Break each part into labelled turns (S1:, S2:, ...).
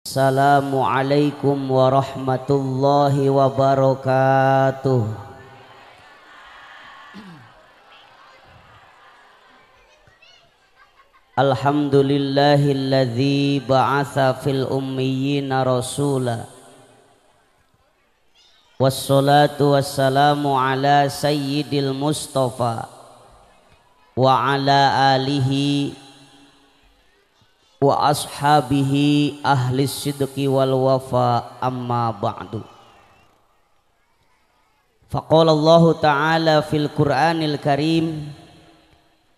S1: Assalamualaikum warahmatullahi wabarakatuh. Alhamdulillahilladzi ba'atha fil ummiyina rasula. Wassalatu wassalamu ala sayyidil mustafa Wa ala alihi wa ashabihi ahli sidqi wal wafa amma ba'du Faqala Allah Ta'ala fil Qur'anil Karim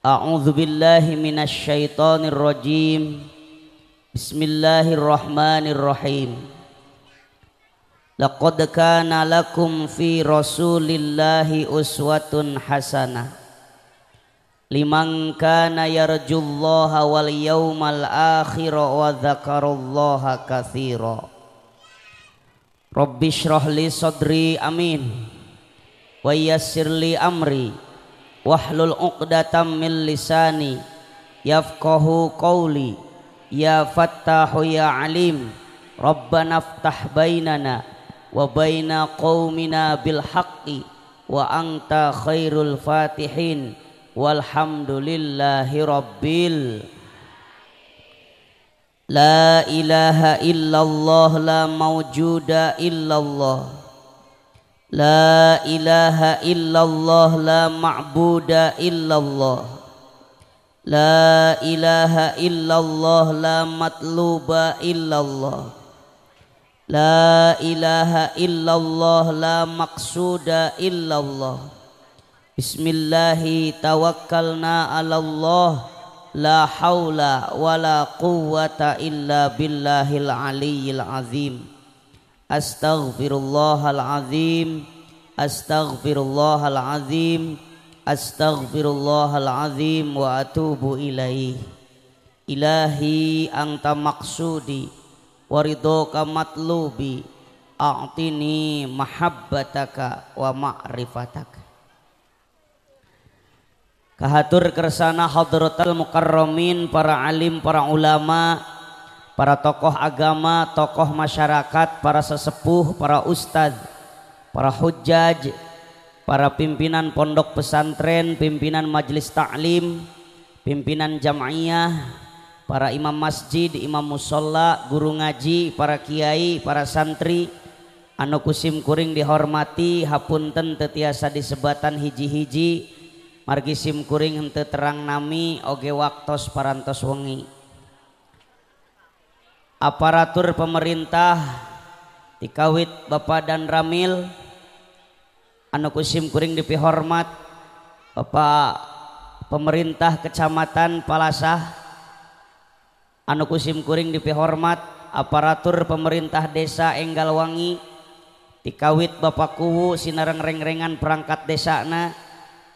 S1: A'udzu billahi minasy syaithanir rajim Bismillahirrahmanirrahim Laqad kana lakum fi Rasulillahi uswatun hasanah liman kana yarjullaha wal yawmal akhir wa dzakarallaha katsira Rabbi shrah li sadri amin wa yassir li amri wahlul uqdatam min lisani yafqahu qawli ya fattahu ya alim rabbana ftah bainana wa baina qaumina bil haqqi wa anta khairul fatihin walhamdulillahi rabbil la ilaha illallah la mawjuda illallah. La ilaha illallah la ma'buda illallah. La ilaha illallah la matluba illallah. La ilaha illallah la maqsuda illallah بسم الله توكلنا على الله لا حول ولا قوة إلا بالله العلي العظيم أستغفر الله العظيم أستغفر الله العظيم أستغفر الله العظيم وأتوب إليه إلهي أنت مقصودي ورضوك مطلوبي أعطني محبتك ومعرفتك Kahatur kersana hadratal mukarramin para alim para ulama para tokoh agama, tokoh masyarakat, para sesepuh, para ustadz, para hujjaj, para pimpinan pondok pesantren, pimpinan majelis taklim, pimpinan jamaiyah, para imam masjid, imam musola, guru ngaji, para kiai, para santri, anu kusim kuring dihormati, hapunten tetiasa disebatan hiji-hiji, margi sim kuring hente terang nami, oge waktos parantos wengi. Aparatur pemerintah dikawit Bapak dan Ramil anu kusim kuring dipihormat Bapak pemerintah kecamatan Palasah anu kusim kuring dipihormat aparatur pemerintah desa Enggalwangi dikawit Bapak Kuwu sinareng reng-rengan perangkat desa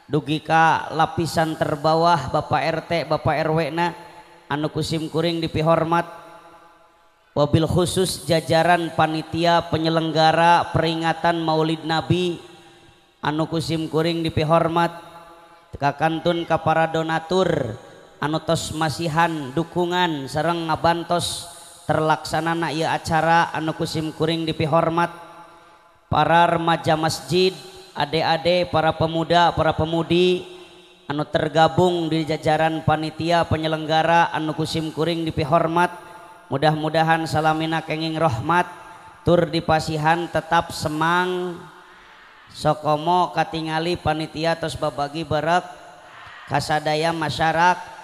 S1: na dugika lapisan terbawah Bapak RT Bapak RW na. Anu kusim kuring dipihormat. Wabil khusus jajaran panitia penyelenggara peringatan Maulid Nabi. Anu kusim kuring dipihormat. Tekakantun ka para donatur. Anu tos masihan dukungan sareng ngabantos terlaksana ieu acara anu kusim kuring dipihormat. Para remaja masjid ade-ade para pemuda para pemudi anu tergabung di jajaran panitia penyelenggara anu kusim kuring dipihormat. Mudah-mudahan salamina kenging rahmat tur dipasihan tetap semang. Sokomo katingali panitia terus babagi berak kasadaya masyarakat.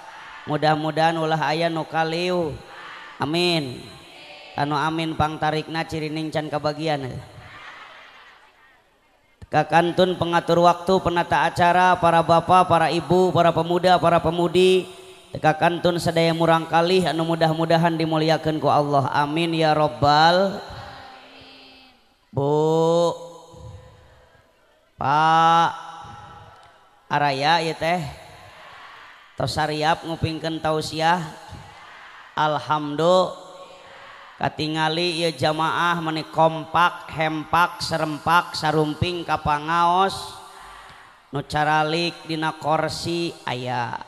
S1: Mudah-mudahan ulah ayah nukaliu amin. Anu amin pang tarikna cirining can kabagian kakantun pengatur waktu penata acara para bapak para ibu para pemuda para pemudi Teka kantun sedaya murang kali anu mudah-mudahan dimuliakan ku Allah. Amin ya robbal. Bu. Pak. Araya ya teh. Tosariap ngupingkan tausiah. Alhamdulillah. katingali ia jamaah meni kompak hempak serempak sarumping kapangaos nucaralik dina korsi ayah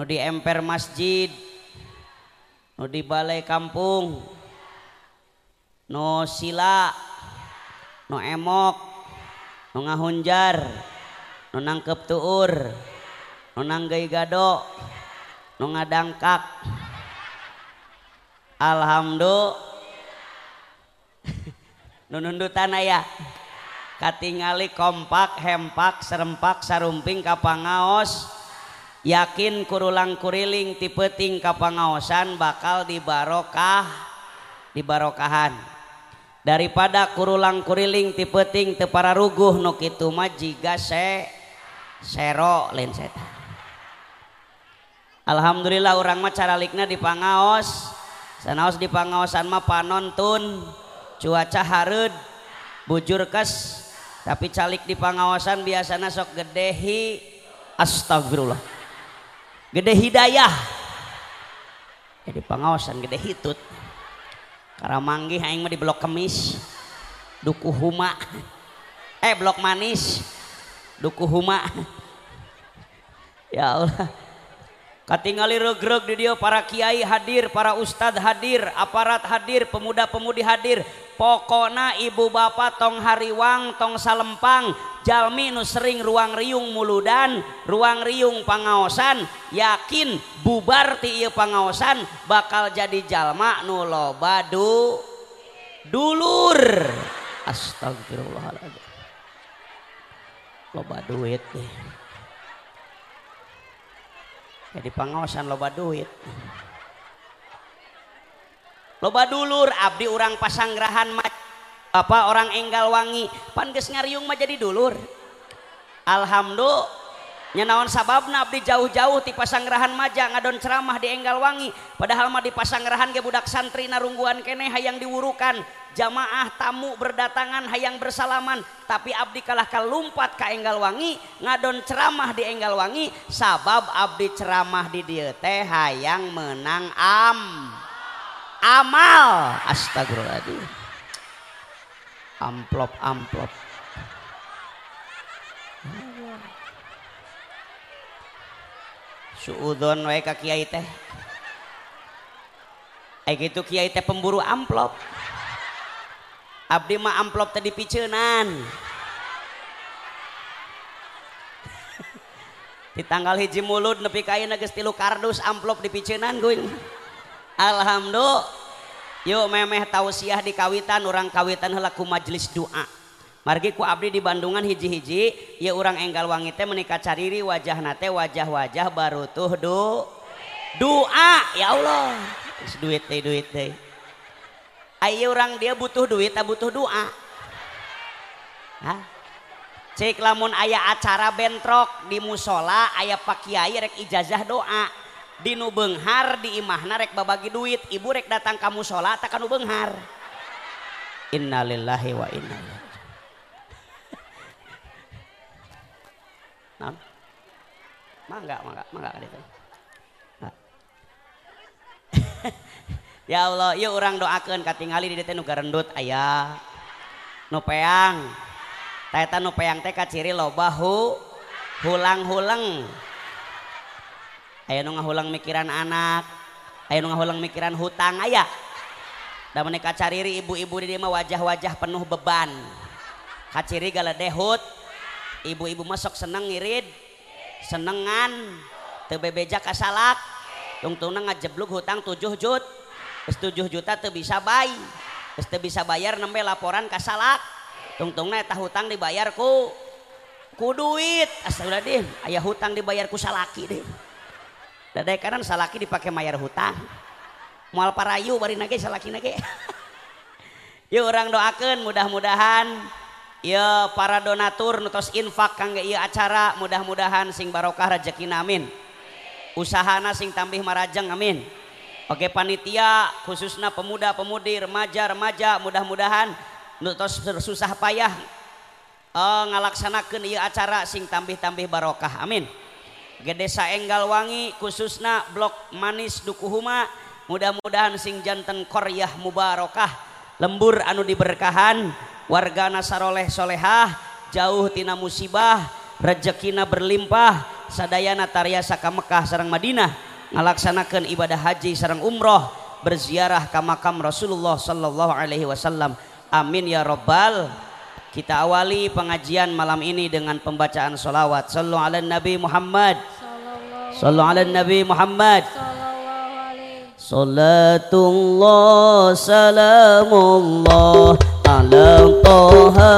S1: nu di emper masjid. Nu di balai kampung. Nu sila. Nu emok. Nu ngahunjar. Nu nangkep tuur. Nu nanggai gado. Nu ngadangkak. Alhamdulillah. Nunundutan aya katingali kompak hempak serempak sarumping kapangaos. Yakin kurulang kuriling tipeting kapangaosan bakal dibarokah dibarokahan. Daripada kurulang kuriling tipeting tepara ruguh nuk itu mah jiga se sero lain Alhamdulillah orang mah caralikna di pangaos sanaos di pangaosan mah panontun cuaca hareud bujur kes tapi calik di pangawasan biasanya sok gedehi astagfirullah gede hidayah jadi pangawasan gede hitut Karamanggi aing mah di blok kemis. Duku Huma. Eh blok manis. Duku Huma. ya Allah. Katingali regreg di dia para kiai hadir, para ustad hadir, aparat hadir, pemuda-pemudi hadir. Pokona ibu bapak tong hariwang, tong salempang, jalmi nu sering ruang riung muludan, ruang riung pangaosan, yakin bubar ti ieu pangaosan bakal jadi jalma nu loba du dulur. Astagfirullahaladzim. Loba duit deh jadi pengawasan loba duit. Loba dulur abdi orang pasanggrahan apa orang enggal wangi. Pan geus ngariung mah jadi dulur. Alhamdulillah nyanaon sabab Abdi jauh-jauh di pasanggerahan maja ngadon ceramah di Enggal Wangi padahalma di pasanggerahan gebudak santri narungguan kene hayang diwurukan. Jamaah tamu berdatangan hayang bersalaman tapi Abdi kalah kalumpat ka Enggal Wangi ngadon ceramah di Enggal Wangi sabab Abdi ceramah di dieu teh hayang menang am. Amal. Astagfirullahaladzim. Amplop amplop. suudon wae ka kiai teh. Eh gitu kiai teh pemburu amplop. Abdi mah amplop tadi picenan di tanggal hiji mulut nepi kain geus tilu kardus amplop di picenan gue alhamdulillah. Yuk memeh tausiah di kawitan orang kawitan helaku majelis doa margi ku Abdi di Bandungan hiji-hiji ya orang enggal wangi teh menikah cariri wajah nate wajah-wajah baru tuh do doa ya Allah. Duit teh duit teh. Ayo orang dia butuh duit tak butuh doa Hah? cek lamun ayah acara bentrok di musola ayah pak kiai rek ijazah doa. Di nu benghar di imahna rek babagi duit. Ibu rek datang ke musola tak nu benghar. Innalillahi wa inna Naon? Mangga, mangga, mangga ka ditu. ya Allah, yuk urang doakeun katingali di dieu nu garendut aya nu peang. Ta eta nu peang teh kaciri loba hu hulang-huleng. Aya nu ngahulang mikiran anak, aya nu ngahulang mikiran hutang aya. Da menika cariri ibu-ibu di dieu mah wajah-wajah penuh beban. Kaciri galedeh hut ibu-ibu masuk seneng ngirid. Senengan. Tebebeja kasalak. Tungtungna ngajeblug hutang 7 jut. 7 juta teu bisa bay geus teu bisa bayar nembe laporan kasalak. Tungtungna eta hutang dibayar ku ku duit. Astagfirullahaladzim ayah hutang dibayar ku salaki deh dadai kanan salaki dipakai mayar hutang. Moal parayu bari nage salaki nage yuk orang doakan mudah-mudahan ya para donatur nutos infak kangge iya acara mudah-mudahan sing barokah rezeki amin. Usahana sing tambih marajang amin. Oke panitia khususnya pemuda-pemudi remaja-remaja mudah-mudahan nutos susah payah eh, uh, ngalaksanakan iya acara sing tambih-tambih barokah amin. Gede Enggal Wangi khususna Blok Manis Dukuhuma mudah-mudahan sing jantan Koryah Mubarokah lembur anu diberkahan warga nasaroleh solehah jauh tina musibah rezekina berlimpah sadayana tariasa ka Mekah sarang Madinah ngalaksanakan ibadah haji sarang umroh berziarah ke makam Rasulullah sallallahu alaihi wasallam. Amin ya rabbal. Kita awali pengajian malam ini dengan pembacaan salawat sallu ala nabi Muhammad. Sallu ala nabi Muhammad. Salatullah salamullah ala toha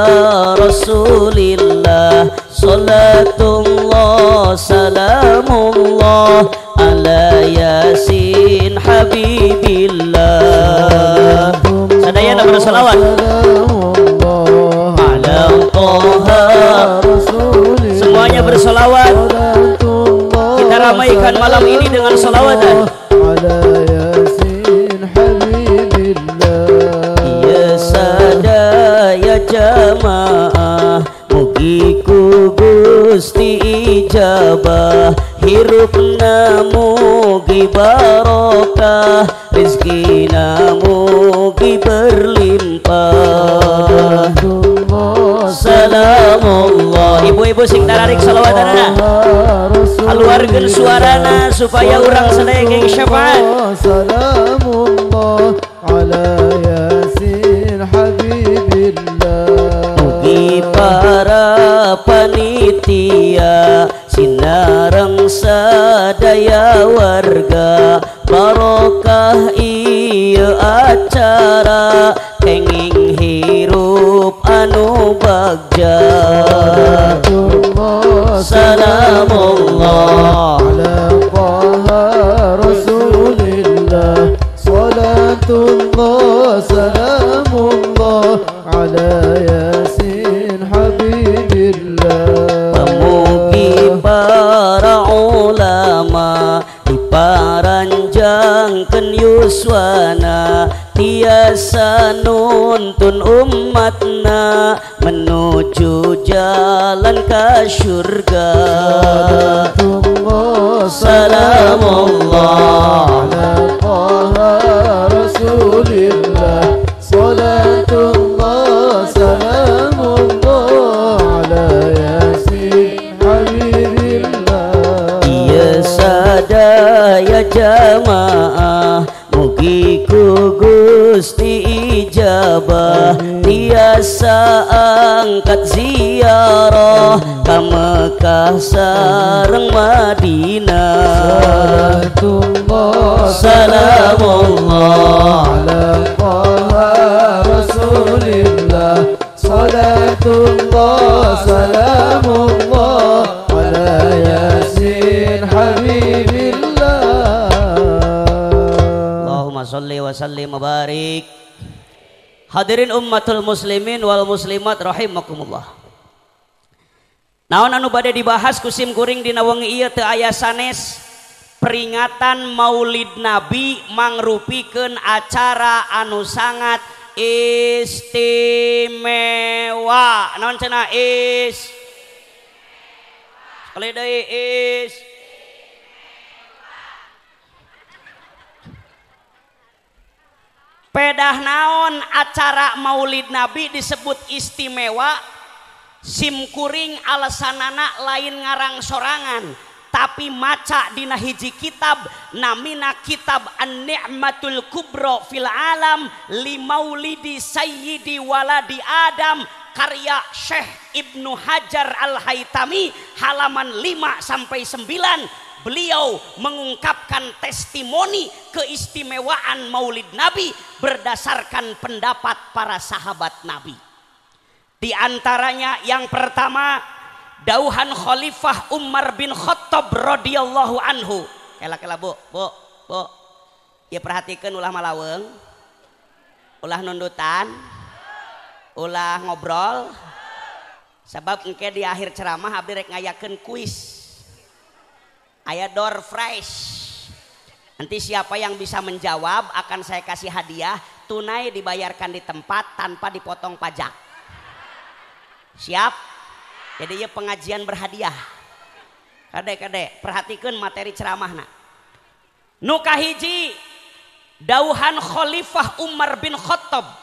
S1: rasulillah. Salatullah salamullah. Ala habibillah. Sadaya nak bersalawat Ala toha Semuanya bersalawat. Kita ramaikan malam ini dengan salawatan ijabah Hirup mugi barokah Rizki mugi berlimpah. Salamullah Ibu-ibu sing tararik salawatan Keluarkan suarana supaya orang sedaya syafaat. Salamullah para panitia Sinarang sadaya warga. Barokah iya acara Kenging hirup anu bagja. Salamullah Ala Rasulillah. Salatullah Salamullah Ala Yasin Diparanjangkan yuswana Tiasa nuntun umatna Menuju jalan ke surga ijabah Tiasa angkat ziarah Ka Mekah sareng Madinah. Salamullah. Ala Rasulillah Salatullah Salamullah Ala Yasin Habibillah. Allahumma salli wa sallim wa barik Hadirin ummatul muslimin wal muslimat rahimakumullah. Naon anu bade dibahas kusim kuring dina wengi ieu teu aya sanes? Peringatan Maulid Nabi mangrupikeun acara anu sangat istimewa. Naon cenah? Is Kali deui is Pedah naon acara Maulid Nabi disebut istimewa? Simkuring alasanana lain ngarang sorangan. Tapi maca dina hiji kitab namina kitab An-Ni'matul Kubra fil Alam li Maulidi Sayyidi Waladi Adam karya Syekh Ibnu Hajar Al-Haitami halaman 5 sampai 9 beliau mengungkapkan testimoni keistimewaan Maulid Nabi berdasarkan pendapat para sahabat Nabi. Di antaranya yang pertama dauhan Khalifah Umar bin Khattab radhiyallahu anhu. Kela kela bu, bu, bu. Ya perhatikan ulah malaweng, ulah nundutan, ulah ngobrol. Sebab engke di akhir ceramah abdi rek ngayakeun kuis ayat door fresh. Nanti siapa yang bisa menjawab akan saya kasih hadiah tunai dibayarkan di tempat tanpa dipotong pajak. Siap? Jadi ya pengajian berhadiah. Kadek kadek perhatikan materi ceramah nak. Nukahiji dauhan khalifah Umar bin Khattab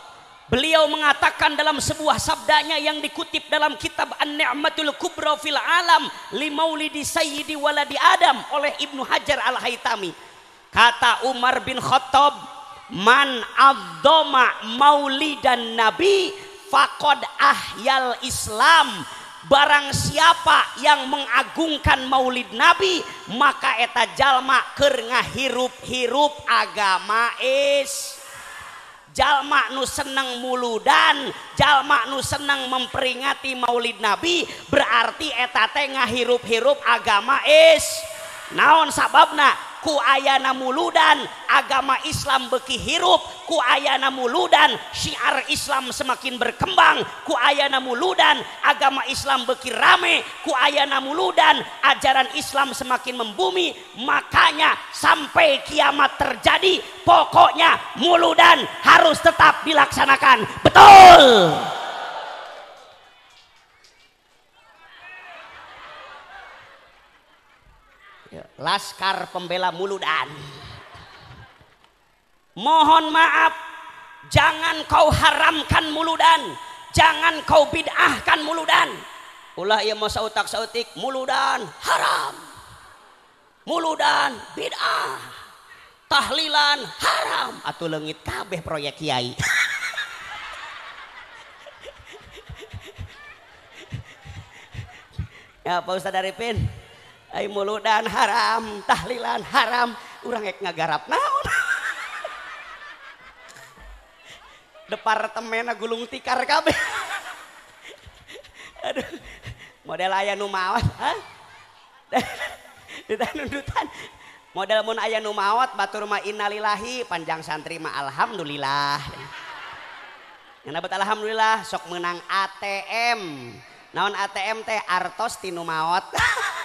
S1: Beliau mengatakan dalam sebuah sabdanya yang dikutip dalam kitab An-Ni'matul Kubra fil Alam li Maulidi Sayyidi Waladi Adam oleh Ibnu Hajar Al-Haitami. Kata Umar bin Khattab, man abdoma maulidan nabi fakod ahyal islam barang siapa yang mengagungkan maulid nabi maka eta jalma keur ngahirup-hirup agama is jalma nu seneng muludan jalma nu seneng memperingati maulid nabi berarti eta teh ngahirup-hirup agama is. Naon sababna ku ayana muludan agama Islam beki hirup. Ku ayana muludan syiar Islam semakin berkembang. Ku ayana muludan agama Islam beki rame. Ku ayana muludan ajaran Islam semakin membumi. Makanya sampai kiamat terjadi pokoknya muludan harus tetap dilaksanakan. Betul Laskar Pembela Muludan. Mohon maaf, jangan kau haramkan muludan, jangan kau bid'ahkan muludan. Ulah ia masa utak sautik muludan haram. Muludan bid'ah. Tahlilan haram. Atau lengit kabeh proyek kiai. ya Pak Ustadz Arifin Ay muludan haram, tahlilan haram, orang ek ngagarap naon. Departemen gulung tikar kabeh. Aduh, model aya nu mawat, ha? nundutan. Model mun aya nu mawat batur mah innalillahi, panjang santri mah alhamdulillah. Yang dapat alhamdulillah sok menang ATM. Naon ATM teh artos tinu mawat.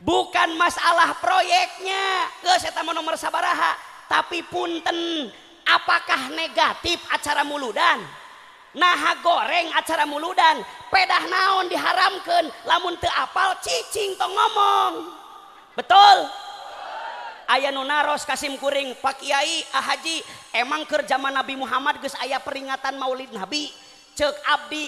S1: bukan masalah proyeknya. Keama nomor sabaraha. Tapi punten Apakah negatif acara muludan? Nah goreng acara muludan. Pedah naon diharamkan lamun teapal cicing tong ngomong. Betul? Aya nunaros Kasimkuring Pak Kyai Ahaji emang kerja zaman Nabi Muhammad geus aya peringatan Maulid Nabi? Cek Abdi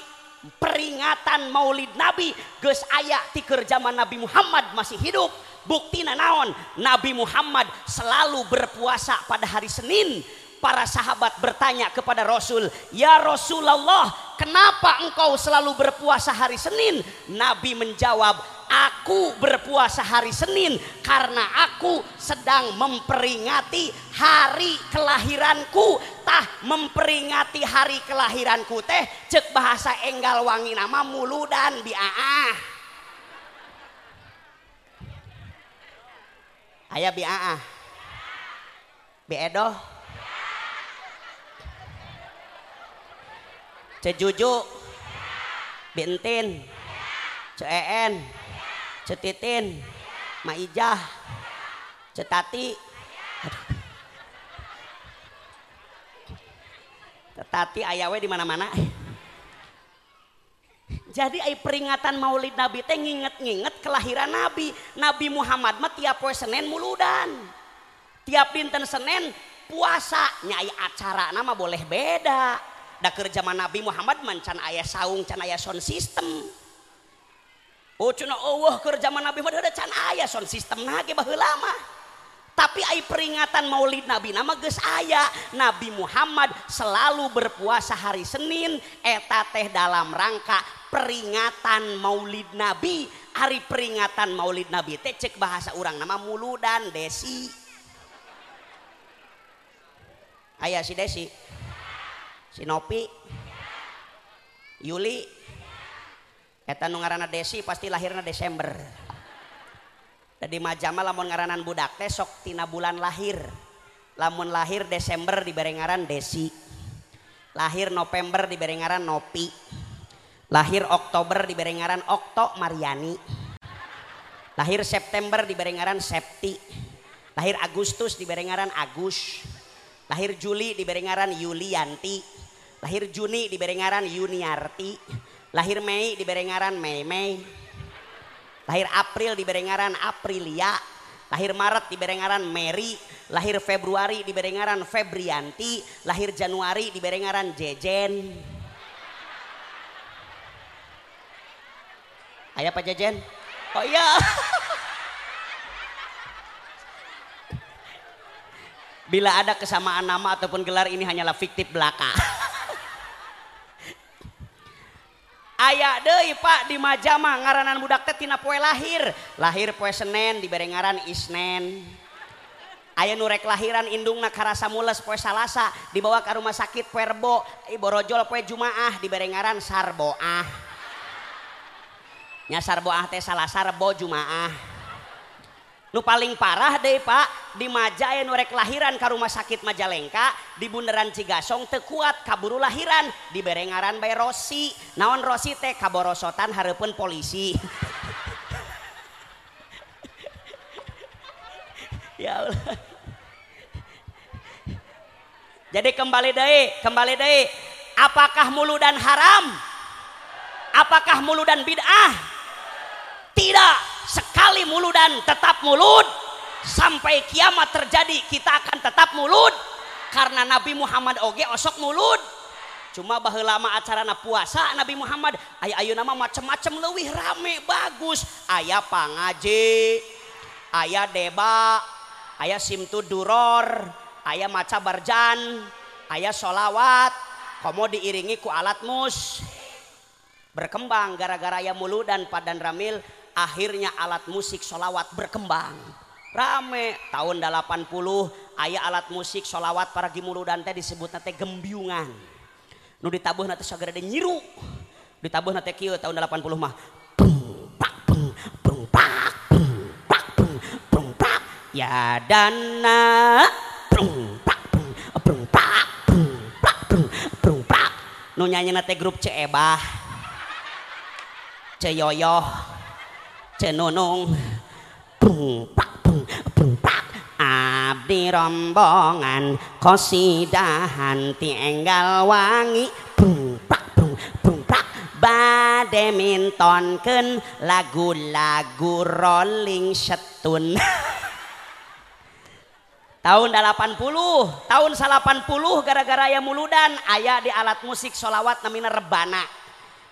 S1: peringatan maulid nabi ges ayak tiker zaman Nabi Muhammad masih hidup. Bukti naon? Nabi Muhammad selalu berpuasa pada hari Senin. Para sahabat bertanya kepada Rasul ya Rasulullah kenapa engkau selalu berpuasa hari Senin? Nabi menjawab aku berpuasa hari Senin karena aku sedang memperingati hari kelahiranku. Tah memperingati hari kelahiranku teh cek bahasa enggal wangi nama muludan biaah ayah biaah biedoh. Cejuju bintin. Ceen Cetitin, Maijah, Cetati. Aduh. Cetati ayawe di mana-mana. Jadi ay peringatan Maulid Nabi teh nginget-nginget kelahiran Nabi. Nabi Muhammad mah tiap poe Senin muludan. Tiap dinten Senin puasa nyai acara nama boleh beda. Da kerja Nabi Muhammad mancan ayah saung can ayah sound system zaman Nabi aya son sistem nage lama tapi ai peringatan maulid nabi nama geus aya. Nabi Muhammad selalu berpuasa hari Senin eta teh dalam rangka peringatan maulid nabi. Hari peringatan maulid nabi teh cek bahasa orang nama mulu dan Desi. Ayah si Desi. Sinopi Yuli. Eta nu ngaranna Desi pasti lahirna Desember. Jadi majama lamun ngaranan budak teh sok tina bulan lahir. Lamun lahir Desember di ngaran Desi. Lahir November di ngaran Nopi. Lahir Oktober di ngaran Okto Mariani. Lahir September di ngaran Septi. Lahir Agustus di ngaran Agus. Lahir Juli di ngaran Yulianti. Lahir Juni di ngaran Yuniarti lahir Mei di Berengaran Mei Mei lahir April di Berengaran Aprilia lahir Maret di Berengaran Mary lahir Februari di Berengaran Febrianti lahir Januari di Berengaran Jejen Ayah Pak Jejen? Oh iya. Bila ada kesamaan nama ataupun gelar ini hanyalah fiktif belaka. aya deui Pak di Majama ngaranan budak teh tina poe lahir. Lahir poe Senen di Berengaran Isnen. Ayo nurek lahiran indungna karasa mules poe Salasa dibawa ke rumah sakit Perbo Iborojol poe Jumaah di Berengaran Sarboah. Nya Sarboah teh Salasa Rebo Jumaah. Nu paling parah deh pak. Di Maja nurek lahiran ke rumah sakit Majalengka di bundaran Cigasong tekuat kaburu lahiran di berengaran bay Rossi. Naon Rossi teh? Kaborosotan harapun polisi. Ya Allah. Jadi kembali deh kembali deh. Apakah mulu dan haram? Apakah mulu dan bid'ah? Tidak sekali muludan tetap mulut sampai kiamat terjadi kita akan tetap mulut karena Nabi Muhammad oge osok mulut cuma bahwa lama acara na puasa Nabi Muhammad ayah ayo nama macam-macam lebih rame bagus. Ayah pangaji ayah deba ayah simtu duror ayah maca barjan ayah solawat komo diiringi ku alat mus. Berkembang gara-gara ayah mulu dan padan ramil akhirnya alat musik sholawat berkembang. Rame tahun 80 ayah alat musik sholawat para gimulu dan teh disebut nate gembiungan nu ditabuh nate segera nyiru. Ditabuh nate kieu tahun 80 mah ya dana nu nyanyi nate grup Ceebah Ceyoyoh cenunung bung pak bung bung pak. Abdi rombongan kosidahan tienggal wangi. Bung pak bung bung pak. Bade mintonken lagu-lagu rolling setun. Tahun 80 tahun 80 gara-gara ya muludan. Ayah di alat musik solawat namina rebana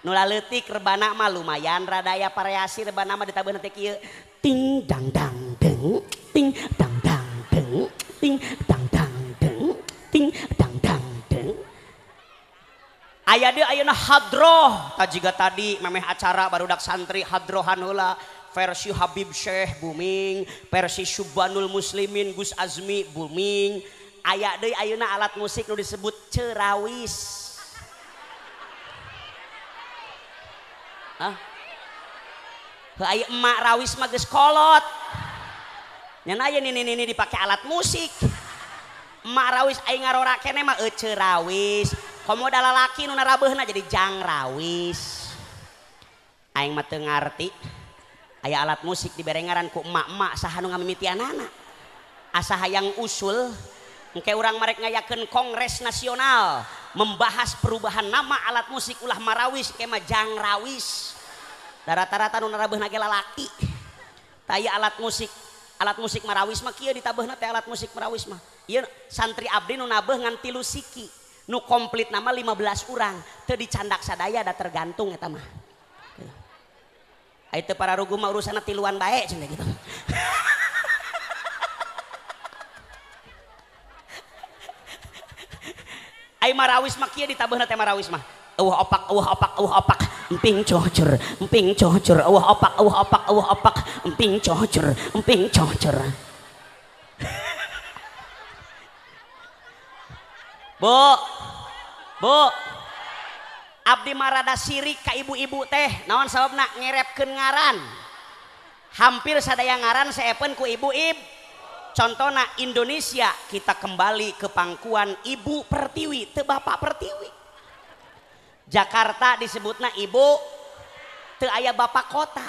S1: nula letik rebana mah lumayan radaya variasi rebana mah ditabeuh teh kieu. Ting dang dang deng ting dang dang deng ting dang dang deng ting dang dang deng. Aya deui ayeuna hadroh. Tajiga tadi memeh acara barudak santri hadrohan heula. Versi Habib Syekh booming, versi Subhanul Muslimin Gus Azmi booming, aya deui ayeuna alat musik nu disebut cerawis. Ah. emak rawis magis kolot. Nyana aja nini nini dipakai alat musik. Emak rawis aing ngarora kene mah ece rawis. Komo dala laki nuna jadi jang rawis. Aing mah teu ngarti aya alat musik dibere ngaran ku emak-emak saha nu ngamimitianana asa hayang usul engke urang marek ngayakeun kongres nasional. membahas perubahan nama alat musik ulah marawis kema jangrawis rata-rata nu narabeuhna ge lalaki. Taya alat musik alat musik marawis mah kieu ditabeuhna teh alat musik marawis mah. Ieu santri abdi nu nabeuh ngan tilu siki. Nu komplit nama 15 urang teu dicandak sadaya da tergantung eta mah. Itu para rugu mah urusanna tiluan bae cenah gitu. Ai marawis mah kieu ditabeuhna teh marawis mah. Eueuh opak, eueuh opak, eueuh opak, emping cocor, emping cocor, eueuh opak, eueuh opak, eueuh opak, emping cocor, emping cocor. Bu. Bu. Abdi marada sirik ka ibu-ibu teh, naon sababna ngerepkeun ngaran. Hampir sadaya ngaran saepeun ku ibu-ibu contohnya Indonesia kita kembali ke pangkuan ibu pertiwi te bapak pertiwi. Jakarta disebutnya ibu te ayah bapak kota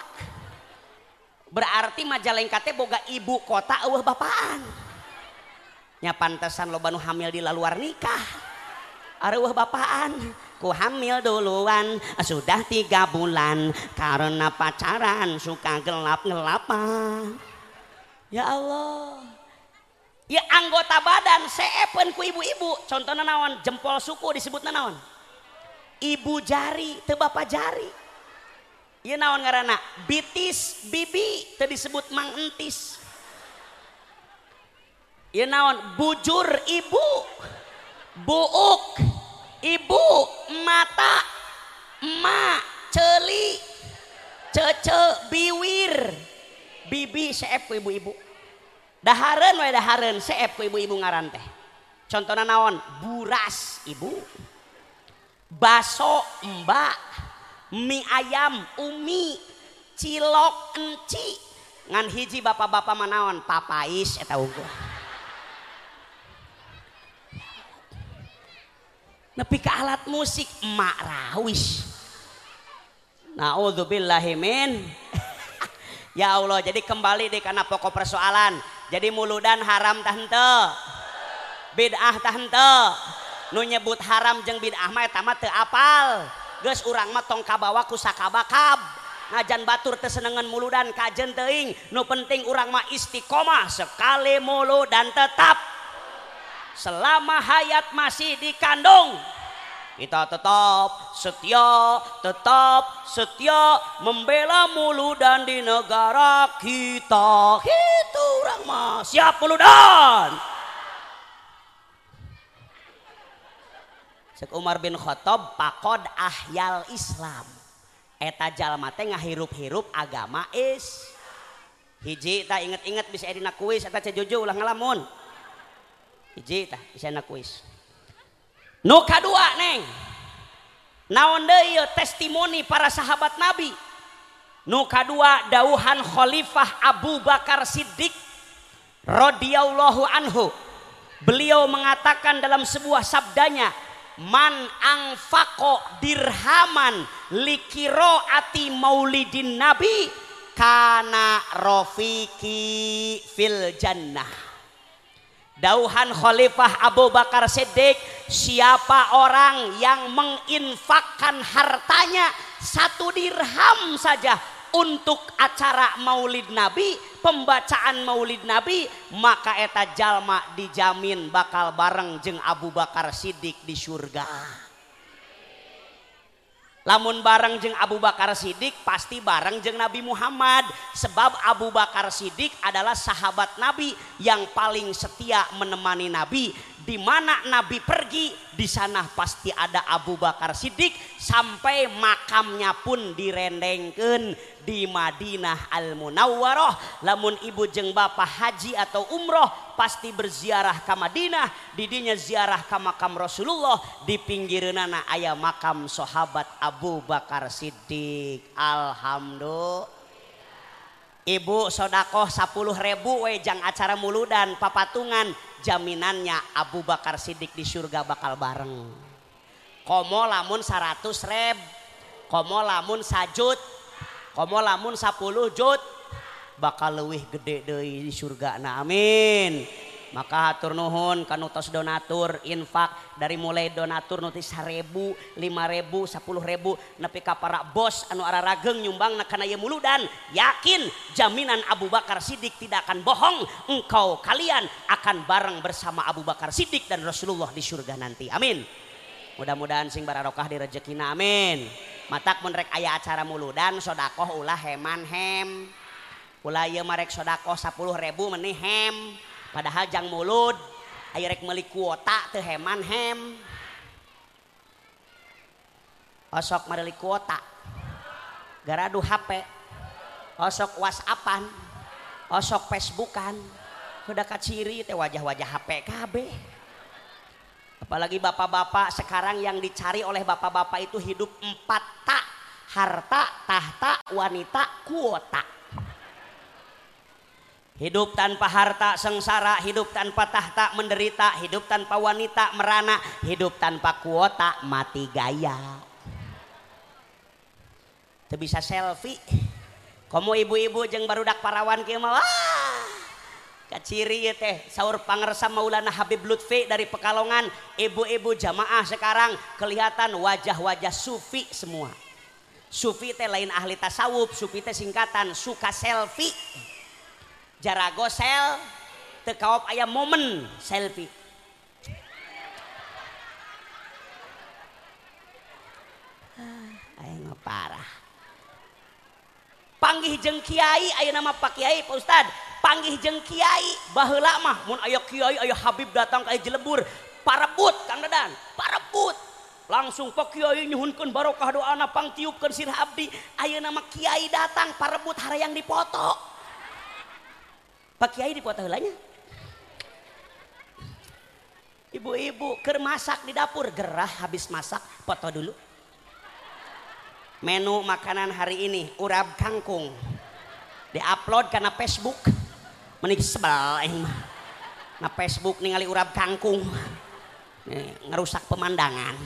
S1: berarti Majalengka boga ibu kota eueuh bapaan? Nya pantesan lo banu hamil di luar nikah. Areueuh bapaan? Ku hamil duluan sudah tiga bulan karena pacaran suka gelap-gelapan ya Allah ya anggota badan seepen ku ibu-ibu. Contohnya naon jempol suku disebut naon ibu jari te bapak jari. Iya naon ngarana bitis bibi te disebut mang entis. Ieu naon? Bujur ibu. Buuk ibu mata emak celi cece biwir. Bibi seep ibu-ibu dahareun we dahareun seep ku ibu-ibu ngaran teh contohna naon? Buras ibu. Baso mbak. Mie ayam umi. Cilok enci. Ngan hiji bapak-bapak manaon papais eta unggul nepi ke alat musik emak rawis. Naudzubillahimin Ya Allah jadi kembali di karena pokok persoalan jadi muludan haram tante bidah tante nu nyebut haram jeng bidah mah eta mah teu apal. Geus urang mah tong kabawa ku sakabakab. Ngajan batur teu senengan muludan kajen teuing nu penting urang mah istiqomah sekali muludan tetap. Selama hayat masih dikandung. Kita tetap setia, tetap setia membela mulu dan di negara kita. Itu orang mah siap mulu dan. Umar bin Khattab pakod ahyal Islam. Eta jalma teh ngahirup-hirup agama is. Hiji tak inget-inget bisa edina kuis eta cejuju ulah ngalamun. Hiji tak bisa edina kuis. Nu kadua neng. Naon deui testimoni para sahabat Nabi. Nu kadua dauhan Khalifah Abu Bakar Siddiq radhiyallahu anhu. Beliau mengatakan dalam sebuah sabdanya, "Man angfaqo dirhaman likiro ati maulidin Nabi kana rofiki fil jannah." Dauhan Khalifah Abu Bakar Siddiq, siapa orang yang menginfakkan hartanya? Satu dirham saja untuk acara Maulid Nabi, pembacaan Maulid Nabi, maka eta jalma dijamin bakal bareng jeng Abu Bakar Siddiq di surga lamun bareng jeung Abu Bakar Siddiq pasti bareng jeung Nabi Muhammad. Sebab Abu Bakar Siddiq adalah sahabat Nabi yang paling setia menemani Nabi. Di mana Nabi pergi di sana pasti ada Abu Bakar Siddiq. Sampai makamnya pun direndengkan di Madinah Al Munawwaroh lamun ibu jeng bapak haji atau umroh pasti berziarah ke Madinah. Didinya ziarah ke makam Rasulullah. Di pinggiranana ayah makam sahabat Abu Bakar Siddiq. Alhamdulillah. Ibu sodakoh 10 ribu wejang acara muludan papatungan. Jaminannya Abu Bakar Siddiq di surga bakal bareng. Komo lamun 100 reb komo lamun sajut komo lamun 10 jut bakal lebih gede dari di surga. Nah amin. Maka hatur nuhun kanutos donatur infak dari mulai donatur nutis seribu lima ribu sepuluh ribu nepi para bos anu ararageng nyumbang nakana ye mulu dan yakin jaminan Abu Bakar Siddiq tidak akan bohong. Engkau kalian akan bareng bersama Abu Bakar Siddiq dan Rasulullah di surga nanti. Amin mudah-mudahan sing bararokah di rezeki amin. Matak menrek ayah acara mulu dan sodakoh ulah heman hem. Ulah iya marek sodakoh sepuluh ribu meni hem. Padahal jang mulud ayo rek meli kuota teu heman hem. Osok meli kuota. Garadu hp osok whatsappan. Osok facebookan. Udah kaciri teh wajah-wajah hp kabeh. Apalagi bapak-bapak sekarang yang dicari oleh bapak-bapak itu hidup empat tak. Harta tahta wanita kuota. Hidup tanpa harta sengsara hidup tanpa tahta menderita hidup tanpa wanita merana hidup tanpa kuota mati gaya. Itu bisa selfie. Kamu ibu-ibu jeng barudak parawan kieu mah kaciri ya teh sahur pangersa Maulana Habib Lutfi dari Pekalongan. Ibu-ibu jamaah sekarang kelihatan wajah-wajah sufi semua. Sufi teh lain ahli tasawuf sufi teh singkatan suka selfie. Jarago sel tekawap ayam momen selfie. Ayo parah. Panggih jeng kiai ayo nama pak kiai pak ustad panggih jeng kiai baheula mah. Mun aya kiai aya Habib datang ka Jelebur parebut Kang Dadan. Parebut. Langsung pak kiai nyuhunkeun barokah doana pangtiupkeun sirah abdi. Ayeuna nama kiai datang parebut yang dipoto. Pak kiai dipoto heulanya? Ibu-ibu ker masak di dapur? Gerah habis masak foto dulu. Menu makanan hari ini urap kangkung. Diupload karena Facebook menik sebal aing mah. Na Facebook ningali urap kangkung. Ngerusak pemandangan.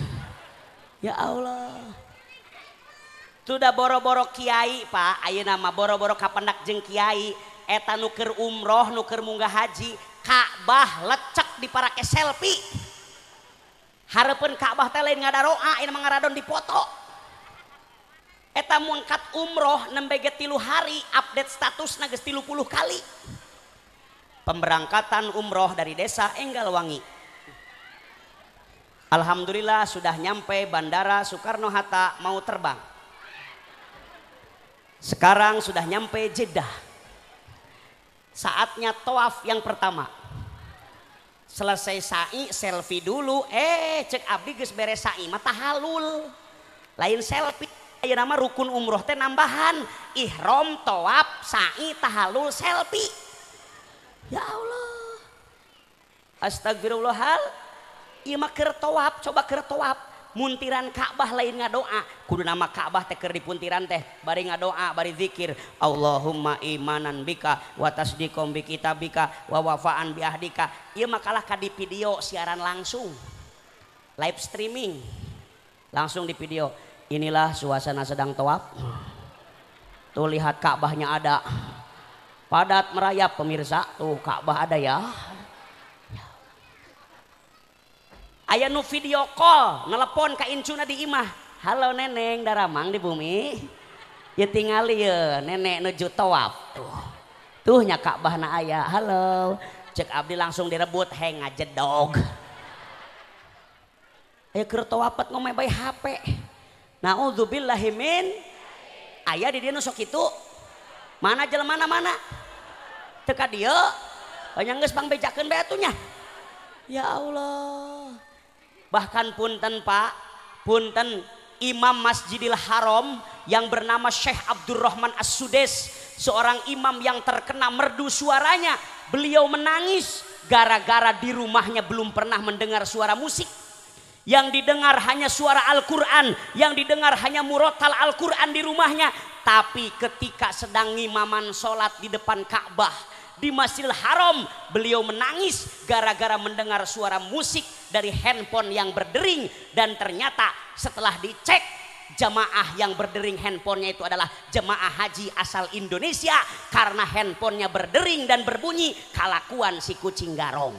S1: Ya Allah. Sudah boro-boro kiai Pak. Ayo nama boro-boro kapendak jeng kiai. Eta nuker umroh nuker munggah haji. Ka'bah lecek di para ke selfie. Harapun Ka'bah teh lain ngada roa ini mengaradon dipoto. Eta mengangkat umroh nembe tilu hari update status nages tilu puluh kali. Pemberangkatan umroh dari desa Enggal Wangi Alhamdulillah sudah nyampe bandara Soekarno-Hatta mau terbang. Sekarang sudah nyampe Jeddah. Saatnya toaf yang pertama. Selesai sa'i selfie dulu. Eh cek abdi geus beres sa'i mata halul lain selfie ayo nama rukun umroh teh nambahan. Ihrom toaf sa'i tahalul selfie ya Allah. Astagfirullahal. Iya mah keur toaf coba keur toaf muntiran Ka'bah lain ngadoa. Kudu nama Ka'bah teh keur dipuntiran teh. Bari ngadoa bari zikir. Allahumma imanan bika wa tasdiqom bi kitabika wa wafaan bi ahdika. Ieu makalah ka di video siaran langsung. Live streaming. Langsung di video. Inilah suasana sedang tawaf. Tuh lihat Ka'bahnya ada padat merayap pemirsa. Tuh Ka'bah ada ya. Ayah nu video call nelpon ka incuna di imah. Halo neneng daramang di bumi. Ya tinggal ya nenek nuju tawaf tuh tuh nya bahna ayah halo. Cek abdi langsung direbut heng dog. Ayah keur tawafat ngomong bayi HP naudzubillahi min. Ayah di dia nusok itu mana jalan mana mana? Teka dia. Banyak nges bang bejakan batunya ya Allah. Bahkan punten pak. Punten imam masjidil haram yang bernama Syekh Abdurrahman As-Sudes seorang imam yang terkena merdu suaranya. Beliau menangis gara-gara di rumahnya belum pernah mendengar suara musik. Yang didengar hanya suara Al-Quran yang didengar hanya murotal Al-Quran di rumahnya tapi ketika sedang imaman sholat di depan Ka'bah di Masjidil Haram beliau menangis gara-gara mendengar suara musik dari handphone yang berdering. Dan ternyata setelah dicek jamaah yang berdering handphonenya itu adalah jemaah haji asal Indonesia. Karena handphonenya berdering dan berbunyi kalakuan si kucing garong.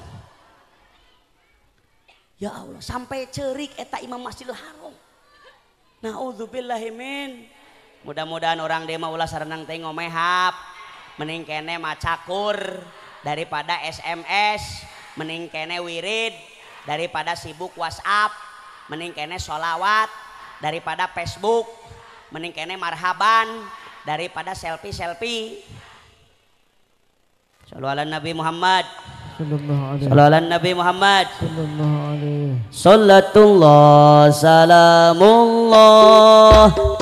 S1: Ya Allah sampai cerik eta imam masjidil haram. Naudzubillahimin mudah-mudahan orang dema ulah sarenang teh ngomehap. Mending kene macakur daripada SMS mending kene wirid daripada sibuk WhatsApp. Mending kene solawat daripada Facebook. Mending kene marhaban daripada selfie selfie Sallallahu Nabi Muhammad Sallallahu Nabi Muhammad. Sallallahu salamullah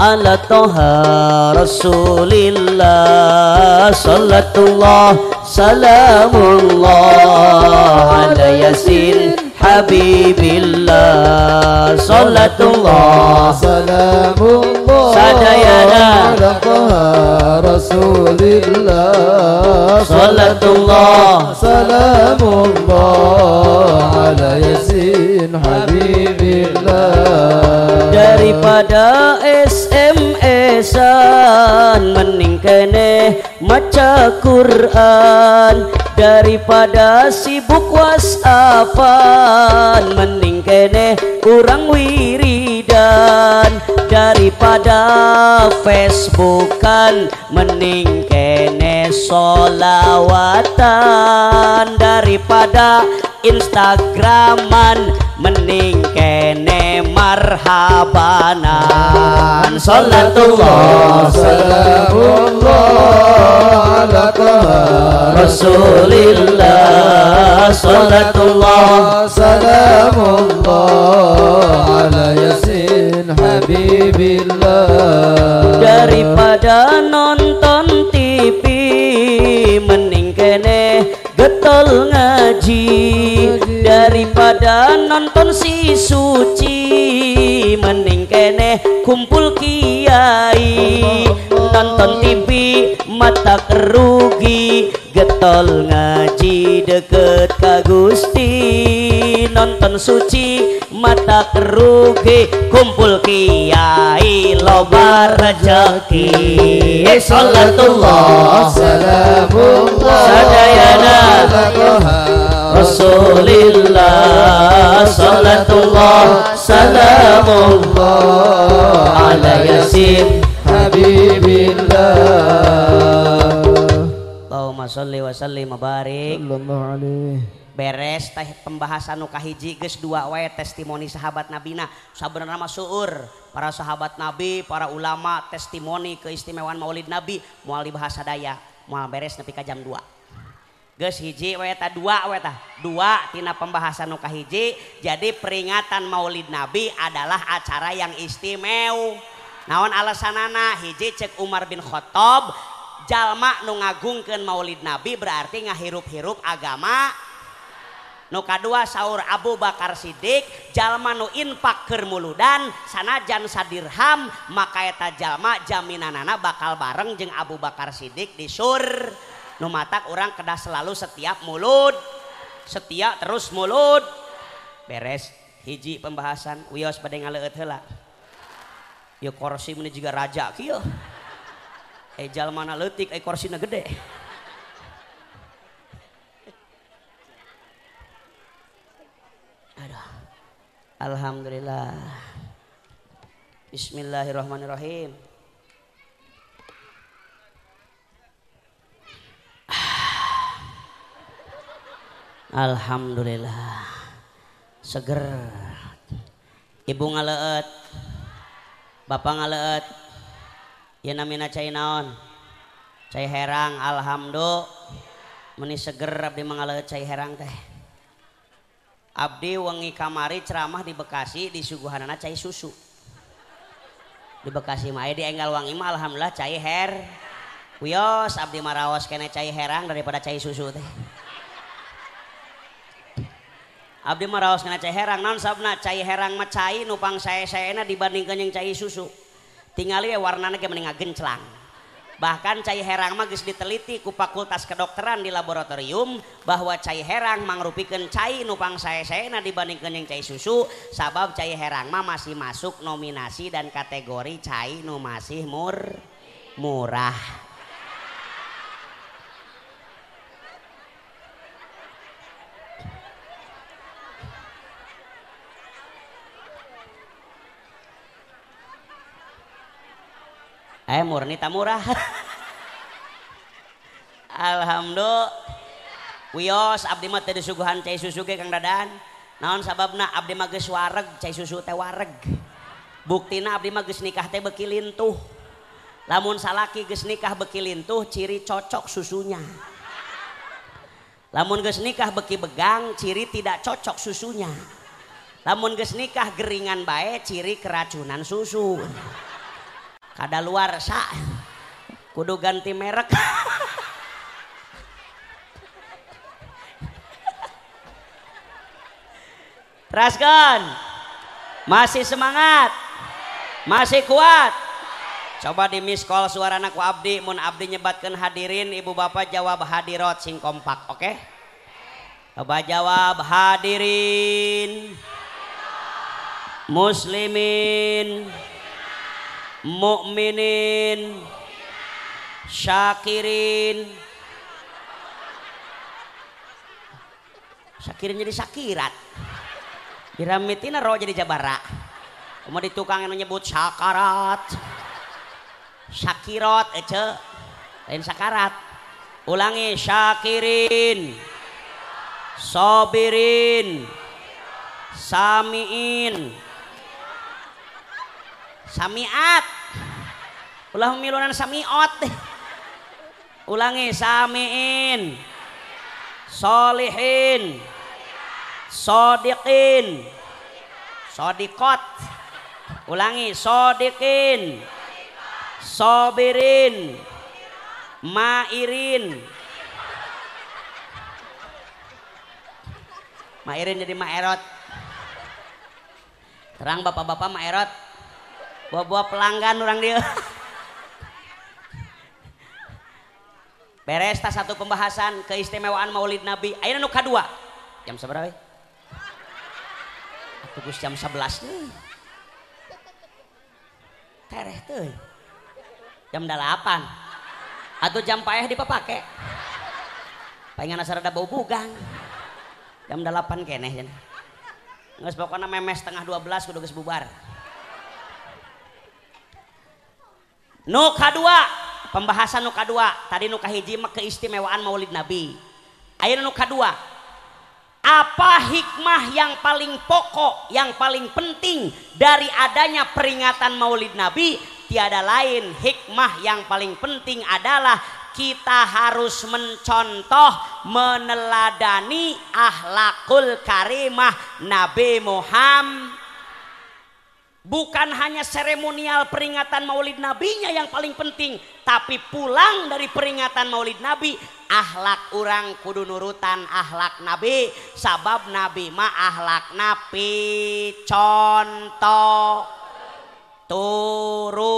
S1: ala toha rasulillah. Sallallahu salamullah ala yasin habibillah Sallallahu salamullah sadayana ala toha rasulillah Sallallahu salam Salamullah ala Yasin Habibillah Daripada SMS-an Mending kene maca Quran. Daripada sibuk whatsappan Mending kene kurang wiridan. Daripada Facebookan Mending kene solawatan. Daripada Instagraman mending kene marhabanan. Salatullah
S2: Salamullah ala
S1: Rasulillah Salatullah
S2: Salamullah ala Yasin Habibillah.
S1: Daripada nonton TV Mending kene getol ngaji. Daripada nonton si suci Mending kene kumpul kiai. Nonton TV mata kerugi Getol ngaji deket ka Gusti. Nonton suci mata kerugi Kumpul kiai loba rezeki Salatullah
S2: Salamullah
S1: Sadayana Rasulillah. Salatullah Salamullah Ala Yasin
S2: Habibillah
S1: Allahumma sholli wa sallim wa barik.
S2: Sallallahu alaihi.
S1: Beres teh pembahasan nu kahiji geus dua wae testimoni sahabat nabina. Sabenerna mah seueur para sahabat nabi, para ulama testimoni keistimewaan Maulid Nabi moal dibahas sadaya. Moal beres nepi ka jam 2. geus hiji wae weta dua weta dua tina pembahasan nu kahiji jadi peringatan Maulid Nabi adalah acara yang istimewa. Naon alasanana hiji cek Umar bin Khattab jalma nu ngagungkeun Maulid Nabi berarti ngahirup-hirup agama. Nu kadua sahur Abu Bakar Siddiq jalma nu infak keur muludan sanajan sadirham maka eta jalma jaminanana bakal bareng jeung Abu Bakar Siddiq di sur. Nu matak urang kedah selalu setiap mulud setia terus mulud. beres hiji pembahasan wios pada ngaleueut heula. Ieu kursi meni juga raja kieu. Eh jalma na leutik eh kursina gede Aduh. Alhamdulillah. Bismillahirrahmanirrahim. Alhamdulillah. Seger. Ibu ngaleut. Bapak ngaleut. Ya namina cai naon? Cai herang alhamdulillah. Meni seger abdi mangaleut cai herang teh. Abdi wengi kamari ceramah di Bekasi di suguhanana cai susu. Di Bekasi mah di Enggal Wangi mah alhamdulillah cai her. Wios abdi maraos kene cai herang daripada cai susu teh. Abdi maraos kena cai herang naon sabna cai herang mah cai nupang sae-saena dibandingkeun yang cai susu. Tingali ya warnanya kayak mending gencelang bahkan cai herang magis diteliti ku fakultas kedokteran di laboratorium bahwa cai herang mangrupikeun cai nupang saya saya nah dibandingkan yang cai susu. Sabab cai herang mah masih masuk nominasi dan kategori cai nu masih mur murah. Eh murni tak murah. Alhamdulillah. Wios abdi mah teh disuguhan cai susu ge Kang Dadan. Naon sababna abdi mah geus wareg, cai susu teh wareg. Buktina abdi mah geus nikah teh beuki lintuh. Lamun salaki geus nikah beuki lintuh ciri cocok susunya. Lamun geus nikah beuki begang ciri tidak cocok susunya. Lamun geus nikah geringan bae ciri keracunan susu kada luar sa kudu ganti merek. Teraskan. Masih semangat. Masih kuat. Coba di miss call suara anak abdi. Mun abdi nyebatkan hadirin ibu bapak jawab hadirot sing kompak oke? Okay? coba jawab hadirin. Muslimin mukminin syakirin. Syakirin jadi sakirat diramitina roh jadi jabara. Mau di tukang yang menyebut syakarat syakirot ece lain sakarat. Ulangi syakirin. Sobirin. Samiin. Samiat ulah milunan samiot. Ulangi samiin solihin sodikin sodikot. Ulangi sodikin sobirin mairin. Mairin jadi maerot. Terang bapak-bapak maerot. Buah-buah pelanggan orang dia beres tas satu pembahasan keistimewaan maulid nabi. Ayo nu kedua jam seberapa Atuh jam 11 nih. Tereh tuh jam 8 atau jam payah dipapake pengen asal ada bau bugang. Jam 8 keneh nggak pokoknya memes setengah 12 kudu geus bubar. Nu kedua pembahasan nuka dua tadi nuka hiji keistimewaan maulid nabi. Ayo nuka dua apa hikmah yang paling pokok yang paling penting dari adanya peringatan maulid nabi? Tiada lain hikmah yang paling penting adalah kita harus mencontoh meneladani ahlakul karimah Nabi Muhammad Bukan hanya seremonial peringatan maulid nabinya yang paling penting. Tapi pulang dari peringatan maulid nabi. Ahlak orang kudu nurutan ahlak nabi. Sabab nabi ma ahlak nabi. Contoh. Turutan.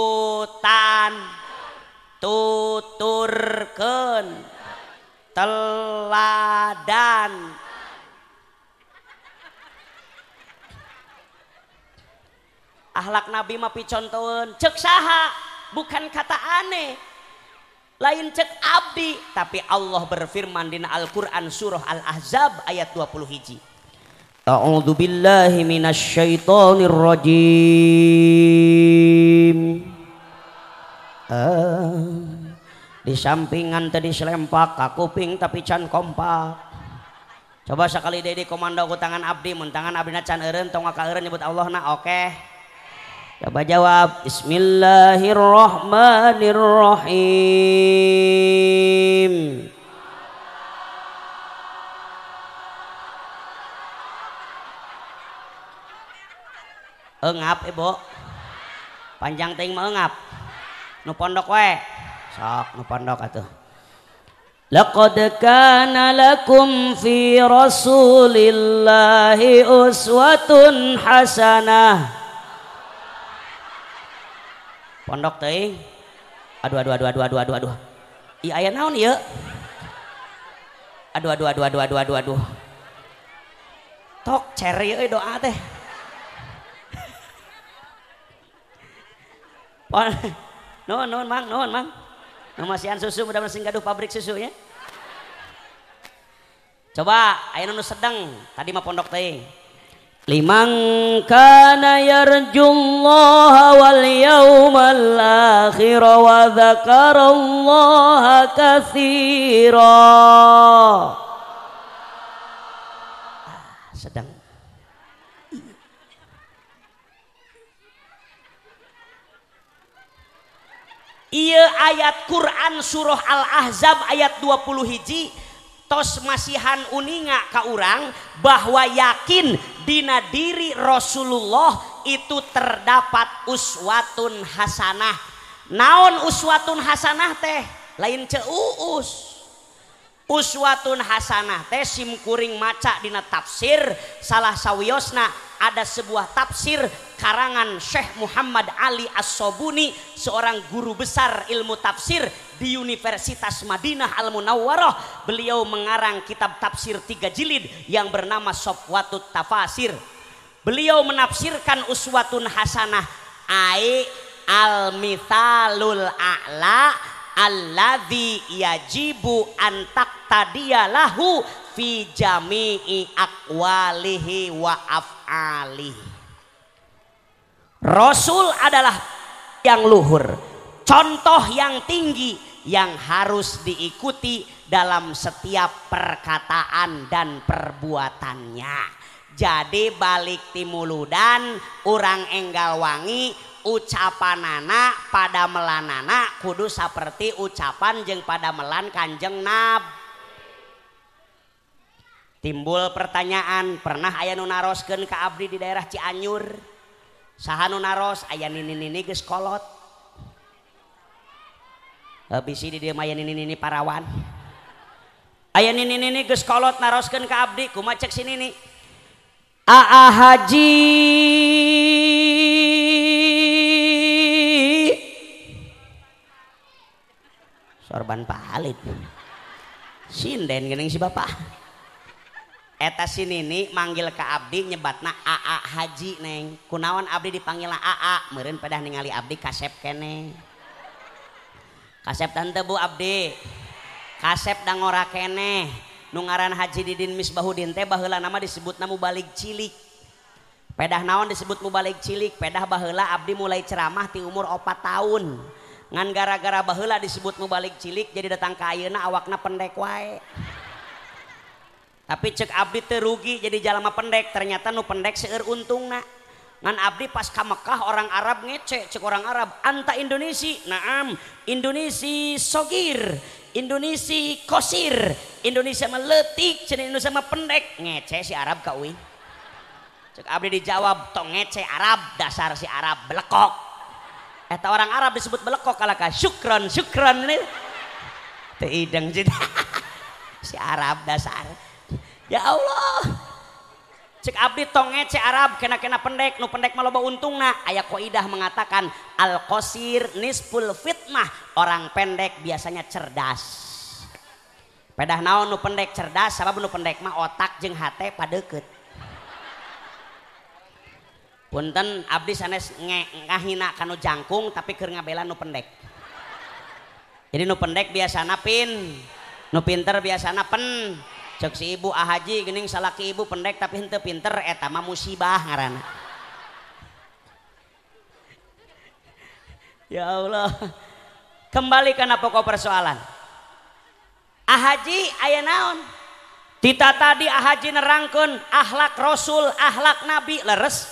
S1: Tuturken. Teladan akhlak nabi mah picontoen cek saha? Bukan kata aneh. Lain cek abdi. Tapi Allah berfirman di Al-Quran surah Al-Ahzab ayat 20 hiji. A'udzu billahi minasyaitonir rajim uh, di sampingan tadi selempak kakuping tapi can kompak. Coba sekali dedi komando ku tangan abdi mun. Tangan abdi na can eureun tong ka eureun nyebut Allah na oke? okay. Coba jawab? Bismillahirrahmanirrahim. Engap ibu. Panjang ting mau engap. Nu pondok Sok nu pondok atuh. Laqad kana lakum fi rasulillahi uswatun hasanah pondok teh. Aduh aduh aduh aduh aduh aduh. Aduh iya ayah naon ya aduh aduh aduh aduh aduh aduh aduh. Tok ceri euy doa teh. Non non mang non mang. Masihan susu mudah-mudahan gaduh pabrik susunya coba ayo nu sedang tadi mah pondok teh liman kana yarjullaha wal yawmal akhir wa dzakarallaha katsira. Sedang. Iya ayat Quran surah Al-Ahzab ayat 20 hiji tos masihan uninga ka urang bahwa yakin dina diri Rasulullah itu terdapat uswatun hasanah. Naon uswatun hasanah teh? Lain ceuus uswatun hasanah teh simkuring maca dina tafsir. Salah sawiosna ada sebuah tafsir karangan Syekh Muhammad Ali As-Sobuni seorang guru besar ilmu tafsir di Universitas Madinah Al-Munawwarah beliau mengarang kitab tafsir tiga jilid yang bernama Sofwatut Tafasir. Beliau menafsirkan uswatun hasanah ai al-mithalul a'la alladhi yajibu antak tadiyalahu fi jami'i akwalihi wa af'alihi. Rasul adalah yang luhur contoh yang tinggi yang harus diikuti dalam setiap perkataan dan perbuatannya. Jadi balik timuludan orang enggal wangi ucapan anak pada melanana kudu seperti ucapan jeng pada melan kanjeng nab. Timbul pertanyaan pernah ayah nunaroskan ke abdi di daerah Cianjur? Saha nunaros ayah nini nini geus kolot habis ini dia maya nini nini parawan. Ayah nini nini geus kolot naroskan ke abdi. Kuma cek sini nih Aa Haji. Sorban palit. Sinden geuning si bapak. Eta si Nini manggil ke abdi nyebatna Aa Haji neng. Kunawan abdi dipanggil Aa meureun pedah ningali abdi kasep kene kasep tante Bu Abdi. Kasep dangora keneh nungaran Haji Didin Misbahudin teh baheula nama disebut namu balik cilik. Pedah naon disebut mubalik cilik? Pedah baheula Abdi mulai ceramah ti umur opat tahun. Ngan gara-gara baheula disebut mubalik cilik jadi datang ke ayeuna awakna pendek wae. Tapi cek Abdi terugi jadi jalma pendek. Ternyata nu pendek seueur untungna ngan abdi pas ka Mekah orang Arab ngece cek orang Arab anta Indonesia naam. Indonesia sogir. Indonesia kosir. Indonesia meletik. Cina Indonesia mah pendek ngece si Arab ka uing cek abdi dijawab tong ngece Arab dasar si Arab belekok. Eta orang Arab disebut belekok kalaka syukron syukron. Ini. Teu ideng si Arab dasar. Ya Allah cek abdi tonge cek Arab kena kena pendek. Nu pendek untung nah ayat koidah mengatakan al kosir nisful fitmah orang pendek biasanya cerdas. Pedah naon nu pendek cerdas sabab nu pendek mah otak jeng hate padeket punten abdi sanes ngahina kanu jangkung tapi keur ngabela nu pendek. Jadi nu pendek biasa pin nu pinter biasa pen cek si ibu ahaji gening salaki ibu pendek tapi henteu pinter eta mah musibah ngaranna. Ya Allah. Kembali karena pokok persoalan. Ahaji aya naon? Tita tadi ahaji nerangkan akhlak rasul akhlak nabi. Leres.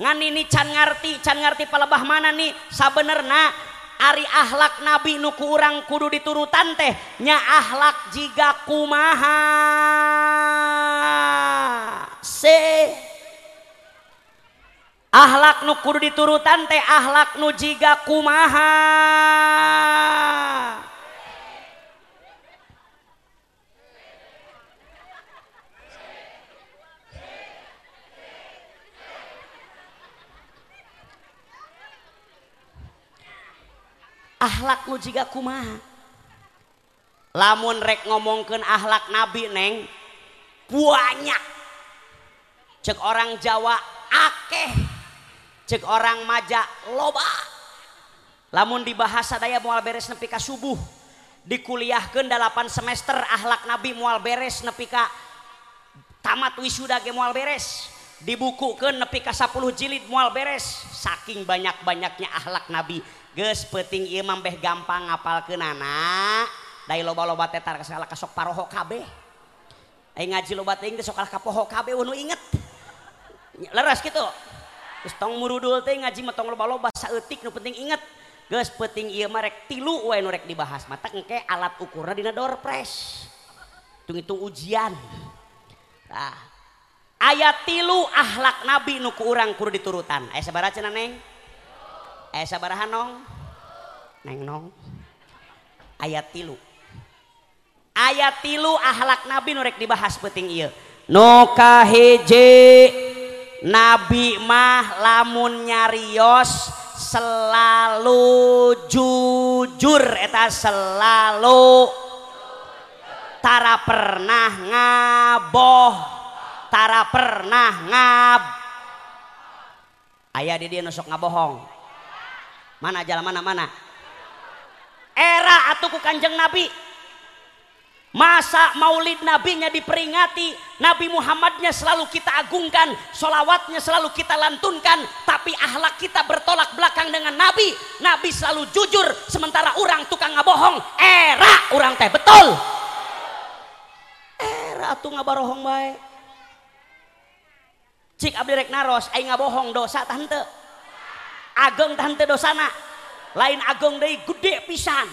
S1: Ngan ini can ngarti can ngarti palebah mana nih? Sabenerna Ari akhlak nabi nuku urang kudu diturutan tehnya akhlak jiga kumaha. Se. Akhlak nu kudu diturutan teh akhlak nu jiga kumaha. akhlak nu jiga kumaha? Lamun rek ngomongkeun akhlak nabi neng banyak cek orang Jawa akeh. Cek orang Maja loba. Lamun di bahasa daya mual beres nepi ka subuh dikuliahkeun 8 semester akhlak nabi mual beres nepi ka tamat wisuda ge mual beres. Dibukukeun nepi ka 10 jilid mual beres. Saking banyak-banyaknya akhlak nabi. Gus peting mah beh gampang ngapalkeunana. ke loba-loba tetar kesala kasok paroho kabeh. Ayo ngaji loba ting sok kalah kapoho kabeh nu inget. Leres gitu Geus tong murudul teh ngaji mah tong loba-loba saeutik nu penting inget. Geus peting ieu mah rek tilu wae nu rek dibahas mata engke alat ukurna dina doorpress hitung-hitung ujian. Nah ayat tilu akhlak nabi nu ku urang kudu diturutan. Aya sabaraha cenah neng? eh sabaraha nong? Neng nong. Ayat tilu. Ayat tilu akhlak nabi nurek dibahas penting iya noka hiji nabi mah lamun nyarios selalu jujur eta selalu tara pernah ngaboh tara pernah ngab. Ayah di dia nusuk ngabohong. Mana jalan mana mana? Era atau ku kanjeng nabi. Masa maulid nabinya diperingati Nabi Muhammadnya selalu kita agungkan solawatnya selalu kita lantunkan tapi ahlak kita bertolak belakang dengan Nabi. Nabi selalu jujur sementara orang tukang ngabohong era orang teh betul. Era tuh ngabarohong baik cik abdi rek naros aing ngabohong dosa tante ageng tante dosana. Lain ageng dari gede pisan.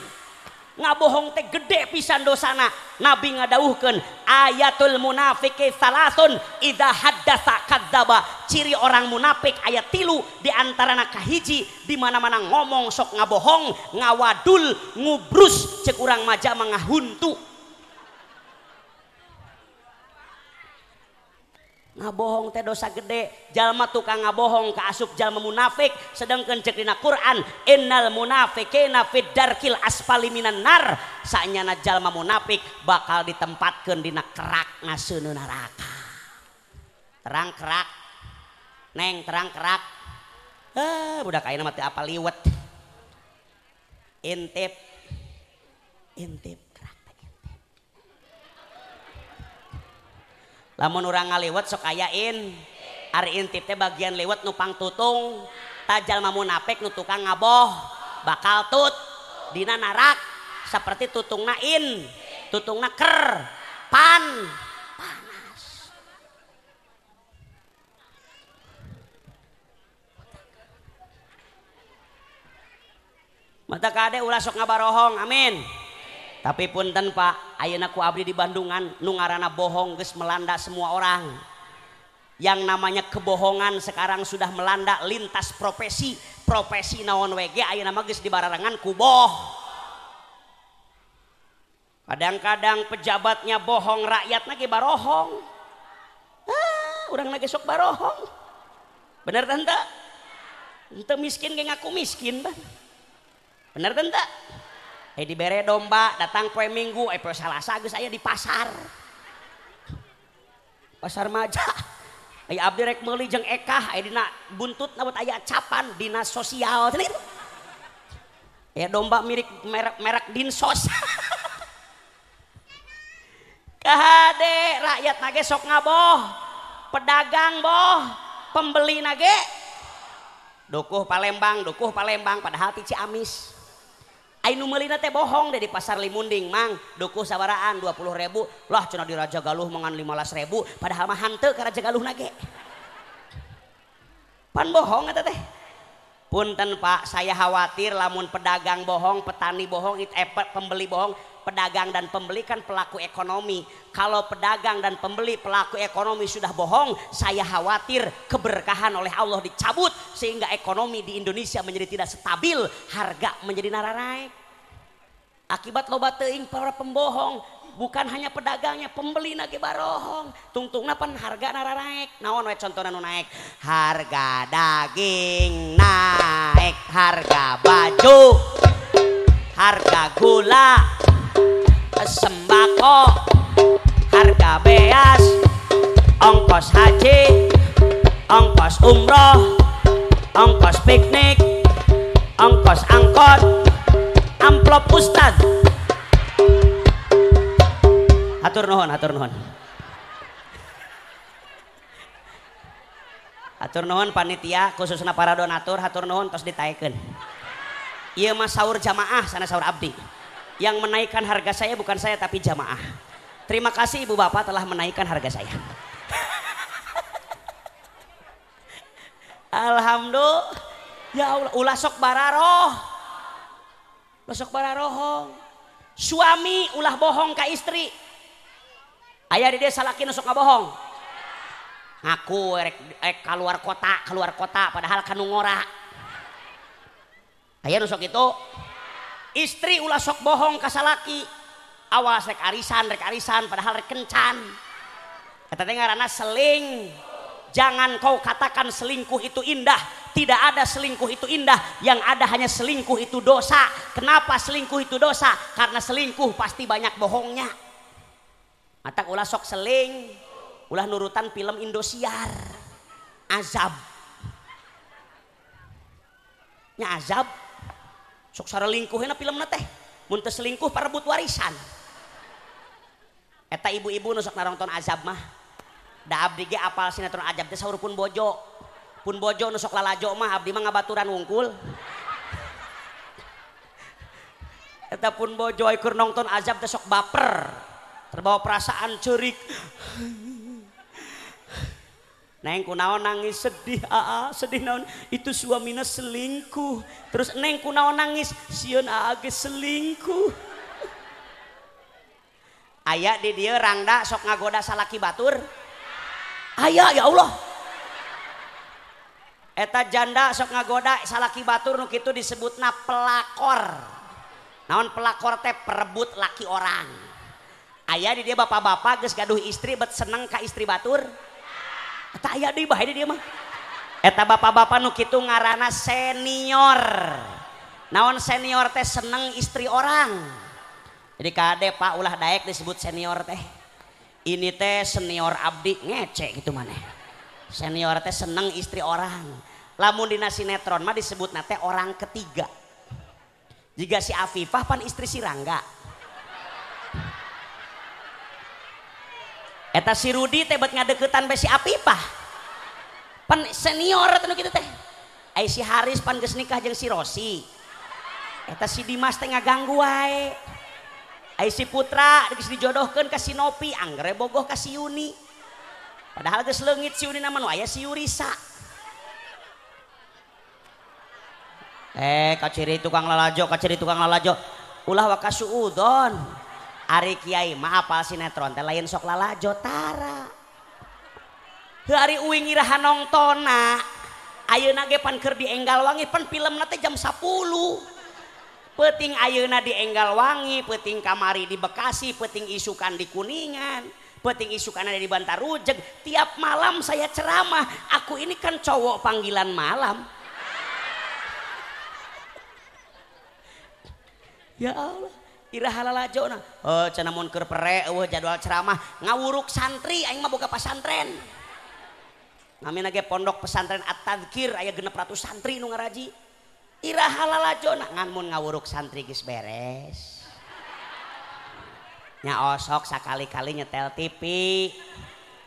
S1: Ngabohong teh gede pisan dosana. Nabi ngadauhkan ayatul munafiki salasun idha haddasa kadzaba ciri orang munafik ayat tilu di antara kahiji di mana-mana ngomong sok ngabohong ngawadul ngubrus cek urang maja mangahuntu ngabohong teh dosa gede. Jalma tukang ngabohong ke asup jalma munafik. Sedangkan cek dina Quran innal munafiqina fid darkil asfali minan nar. Sanyana jalma munafik bakal ditempatkeun dina kerak ngaseuneu neraka. Terang kerak. Neng terang kerak. Eh budak ayeuna mah teu apa liwet. Intip. Intip. lamun orang ngaliwat sok ayain. Ari intip teh bagian lewat nupang tutung tajal mamu napek nutukang ngaboh. Bakal tut. Dina narak. Seperti tutung nain. Tutung naker. Pan. Panas. Mata kade ulah sok ngabarohong. Amin. Tapi punten Pak ayeuna ku abdi di Bandungan nu ngaranna bohong geus melanda semua orang. Yang namanya kebohongan sekarang sudah melanda lintas profesi. Profesi naon WG ayeuna mah geus dibararangan ku boh. Kadang-kadang pejabatnya bohong rakyatnya ge barohong. Ah, urang lagi sok barohong. Bener tante ente? Miskin ge ngaku miskin ban bener tante eh dibere domba datang kue minggu. Eh poe salasa geus aya di pasar. Pasar maja. Ay abdi rek meuli jeung ekah. Aya dina buntut buat aya capan dinas sosial. Ya domba mirip merek merek dinsos. Kahade rakyat nage sok ngaboh. Pedagang boh. Pembeli nage. Dukuh Palembang dukuh Palembang padahal ti Ciamis Ainu melina teh bohong deh di pasar Limunding mang. Dukuh sabaraan 20 ribu. Lah cina di Raja Galuh mangan 15 ribu. Padahal mah hante ke Raja Galuh nage. Pan bohong eta teh. Punten pak saya khawatir lamun pedagang bohong petani bohong eh, pembeli bohong pedagang dan pembeli kan pelaku ekonomi. Kalau pedagang dan pembeli pelaku ekonomi sudah bohong saya khawatir keberkahan oleh Allah dicabut sehingga ekonomi di Indonesia menjadi tidak stabil harga menjadi nara naik akibat loba teing para pembohong bukan hanya pedagangnya pembeli nage barohong. Tungtung napan harga nara naik naon we contohnya nu naik harga daging naik harga baju harga gula sembako harga beas ongkos haji ongkos umroh ongkos piknik ongkos angkot amplop ustad hatur nuhun hatur nuhun. Hatur nuhun panitia khususnya para donatur hatur nuhun terus ditaikkan iya mas sahur jamaah sana sahur abdi yang menaikkan harga saya bukan saya tapi jamaah. Terima kasih ibu bapak telah menaikkan harga saya. Alhamdulillah. Ya Allah, ulah sok bararoh. Ulah sok bararohong. Suami ulah bohong ke istri. Ayah di desa laki nusuk bohong. Ngaku rek, rek keluar kota, keluar kota padahal kanu ngora. Ayah nusuk itu. Istri ulah sok bohong kasalaki awas rek arisan rek arisan padahal rek kencan. Kata dengarana seling. Jangan kau katakan selingkuh itu indah. Tidak ada selingkuh itu indah. Yang ada hanya selingkuh itu dosa. Kenapa selingkuh itu dosa? Karena selingkuh pasti banyak bohongnya. Mata ulah sok seling. Ulah nurutan film Indosiar. Azab. Nya azab sok sarelingkuhna film teh. Mun selingkuh parebut warisan. Eta ibu-ibu nusok narongton azab mah. Da abdi ge apal sinetron azab teh pun bojo. Pun bojo nusok lalajo mah abdi mah ngabaturan wungkul. Eta pun bojo ikur nonton azab teh sok baper. Terbawa perasaan cerik Neng kunaon nangis sedih aa sedih naon? Itu suaminya selingkuh. Terus neng kunaon nangis? Sieun aa ge selingkuh. Ayah di dia rangda sok ngagoda salaki batur? Ayah ya Allah. Eta janda sok ngagoda salaki batur nu kitu disebutna pelakor. Naon pelakor teh perebut laki orang. Ayah di dia bapak-bapak geus gaduh istri bet seneng ka istri batur aya deui bae dia mah. Eta bapak-bapak nu kitu ngaranna senior. Naon senior teh seneng istri orang. Jadi kade Pak ulah daek disebut senior teh. Ini teh senior abdi ngece gitu mana. Senior teh seneng istri orang. Lamun dina sinetron mah disebut nate orang ketiga. Jika si Afifah pan istri si Rangga. eta si Rudi teh buat ngadeketan bae si Apipah pan senior atuh kitu teh. Ai si Haris pan geus nikah jeung si Rosi eta si Dimas teh ngaganggu wae. Ai si Putra geus dijodohkeun ka si Nopi anggere bogoh ka si Yuni. Padahal geus leungit si Yuni naman aya si Yurisa. Eh kaciri tukang lalajo kaciri tukang lalajo. Ulah wakasuudon Ari Kiai mah apal sinetron teh lain sok lalajo tara. Hari uing iraha nongtona. Ayeuna ge pan di Enggalwangi pan filmna teh jam 10. Peting ayeuna di Enggalwangi, peting kamari di Bekasi, peting isukan di Kuningan. Peting isukan ada di Bantarujeg. Tiap malam saya ceramah. Aku ini kan cowok panggilan malam. Ya Allah oh, jadwal ceramah. Ngawuruk santri aing mah boga pesantren. Buka pasantren pondok pesantren atadkir aya genep ratus santri nu ngaraji. Irahalamun ngawuruk santri gis beres. Nya osok sakali-kali nyetel TV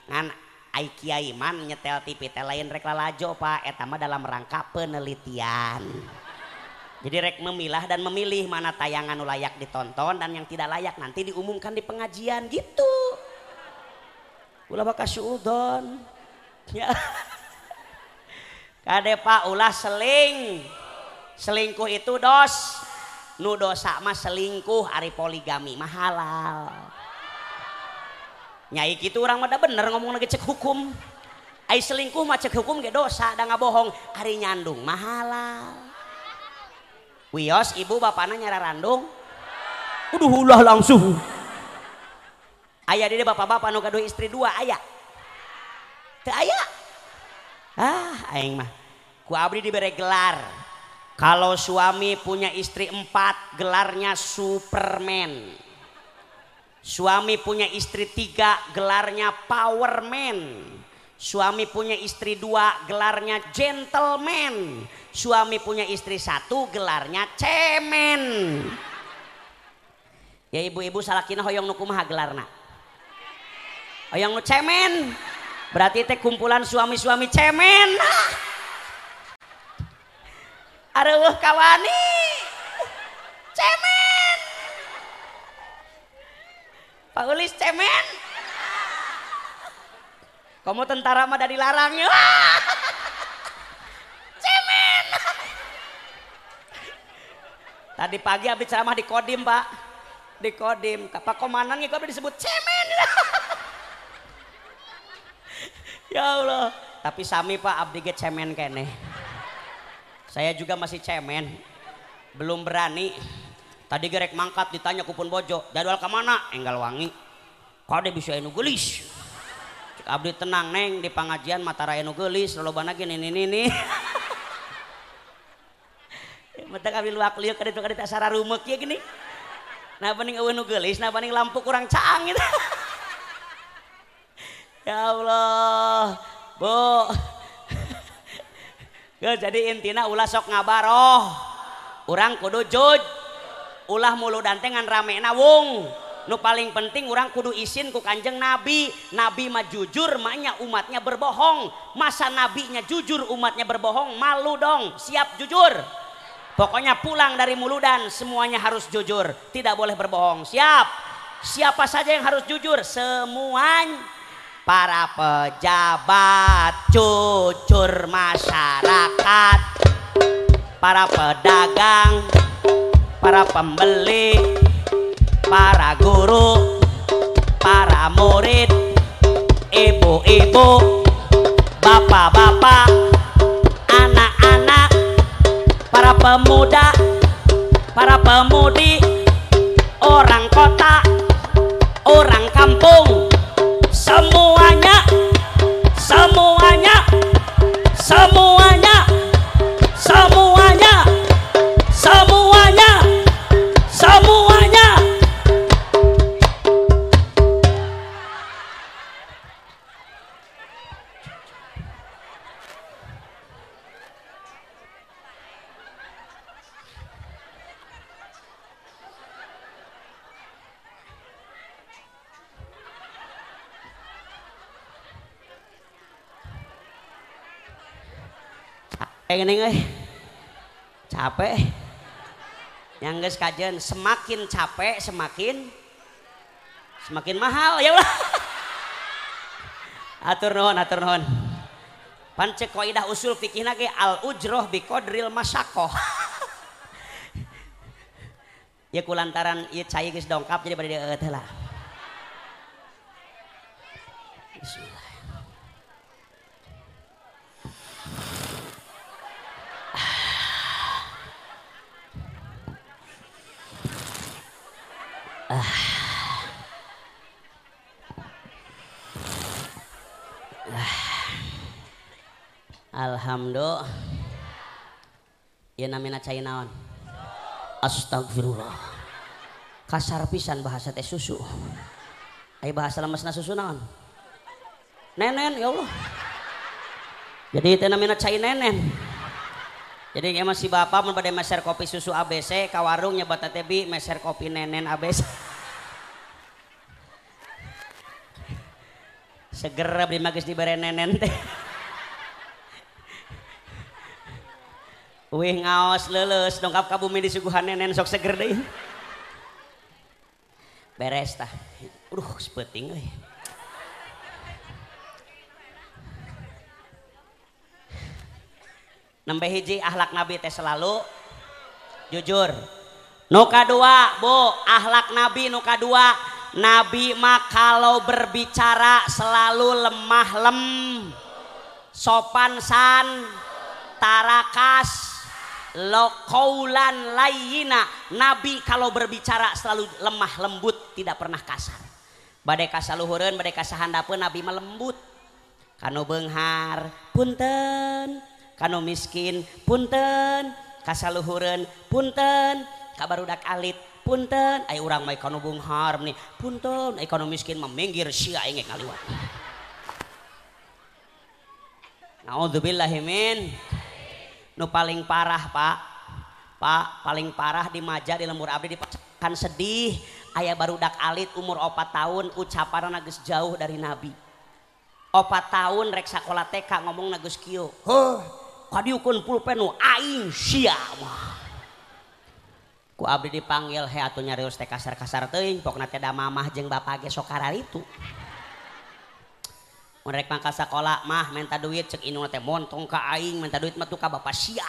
S1: ngan ai kiai Aikiaiman nyetel TV teh lain rek lalajo pa eta mah dalam rangka penelitian. Jadi rek memilah dan memilih mana tayangan layak ditonton dan yang tidak layak nanti diumumkan di pengajian gitu. Ulah bakal suudon. Ya. Kade Pak ulah seling. Selingkuh itu dos. Nu dosa mah selingkuh ari poligami mah halal. Nyai gitu orang mah bener ngomong lagi cek hukum. Ai selingkuh mah cek hukum ge dosa da ngabohong. Ari nyandung mah halal. Wios ibu bapaknya nyara randung. Udah ulah langsung. Ayah dia bapak-bapak nu gaduh istri dua ayah. Teu ayah. Ah, aing mah. Ku abdi diberi gelar. Kalau suami punya istri empat, gelarnya Superman. Suami punya istri tiga, gelarnya Powerman. Suami punya istri dua, gelarnya Gentleman. Suami punya istri satu gelarnya cemen. Ya ibu-ibu salakina hoyong nu kumaha gelarna hoyong nu cemen. Berarti teh kumpulan suami-suami cemen. Areuh kawani. Cemen. Pak Ulis cemen kamu tentara mah dari larangnya Tadi pagi habis ceramah di Kodim pak, di Kodim. Pak Komandan itu disebut cemen. ya Allah. Tapi sami pak abdi get cemen kene. Saya juga masih cemen, belum berani. Tadi gerek mangkat ditanya kupun bojo, jadwal ke mana? Enggal wangi. Kau bisa gelis. Abdi tenang neng di pengajian mata raya gelis, lalu banget ini ini ini. Mata kami luak liuk kada kada tak sara rumek ya gini. Nah paning eueun nu geulis, nah paning lampu kurang cang gitu. ya Allah. Bu. Ya, jadi intina ulah sok ngabaroh. Urang kudu juj. Ulah mulu dantengan rame wung. Nu paling penting orang kudu isin ku kanjeng Nabi. Nabi mah jujur, maknya umatnya berbohong. Masa nabinya jujur, umatnya berbohong, malu dong. Siap jujur. Pokoknya pulang dari muludan semuanya harus jujur, tidak boleh berbohong. Siap? Siapa saja yang harus jujur? Semuanya. para pejabat cucur masyarakat para pedagang para pembeli para guru para murid ibu-ibu bapak-bapak anak-anak para pemuda para pemudi orang kota orang kampung semuanya gini euy capek. Yang geus kajen semakin capek semakin semakin mahal. Ya ulah atur nuhun atur nuhun. Pan cek kaidah usul fikih ge al ujroh bi qadril masyakoh. Ya kulantaran ieu cai geus dongkap jadi pada dia lah Alhamdulillah. Ya namina cai naon? Astagfirullah. Kasar pisan bahasa teh susu. Ai bahasa lemesna susu naon? Nenen ya Allah. Jadi teh namina cai nenen. Jadi emang si bapak mun bade meser kopi susu ABC ka warung nyebat teh bi meser kopi nenen ABC. Seger abdi mah geus dibere nenen teh. Wih ngaos leles dongkap ka bumi disuguhan nenen sok seger deui. Beres tah. Aduh sepeting euy. Nembe hiji ahlak nabi teh selalu jujur. Nu kadua, Bu, ahlak nabi nu kadua, nabi mah kalau berbicara selalu lemah lem sopan san tarakas lokaulan layina. Nabi kalau berbicara selalu lemah lembut tidak pernah kasar. Badai kasaluhureun badai kasahandapeun nabi mah lembut. Kanu beunghar punten. Kanu miskin punten. Kasaluhureun punten. Kabarudak alit punten. Ay urang mah kanu beunghar nih punten ay miskin mah minggir sia engek ngaliwat Naudzubillahimin nu paling parah Pak. Pak paling parah di maja di lembur Abdi dipecahkan sedih. Ayah baru dak alit umur opat tahun ucapan nagus jauh dari Nabi. Opat tahun rek sekolah TK ngomong nagus kio huh kadiukun pulpen nu aing sia mah. Ku abdi dipanggil he atuh nyarios teh kasar-kasar teuing pokna teh da mamah jeung bapak ge sok itu Mun rek mangka sekolah mah minta duit cek inung teh montong ka aing minta duit mah ka bapak sia.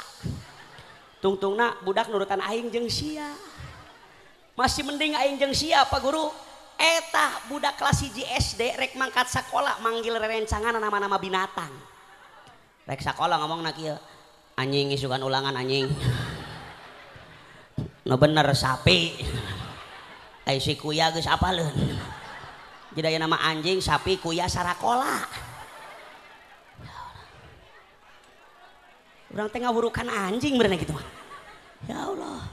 S1: Tungtungna budak nurutan aing jeung sia. Masih mending aing jeung sia pak guru. Eta budak kelas 1 SD rek mangkat sekolah manggil rerencangan nama-nama binatang. Rek sekolah ngomong nak kieu anjing isukan ulangan anjing. No bener sapi. Ai si kuya geus apaleun. Jadi nama anjing sapi kuya sarakola. Orang tengah burukan anjing berenang gitu mah. Ya Allah.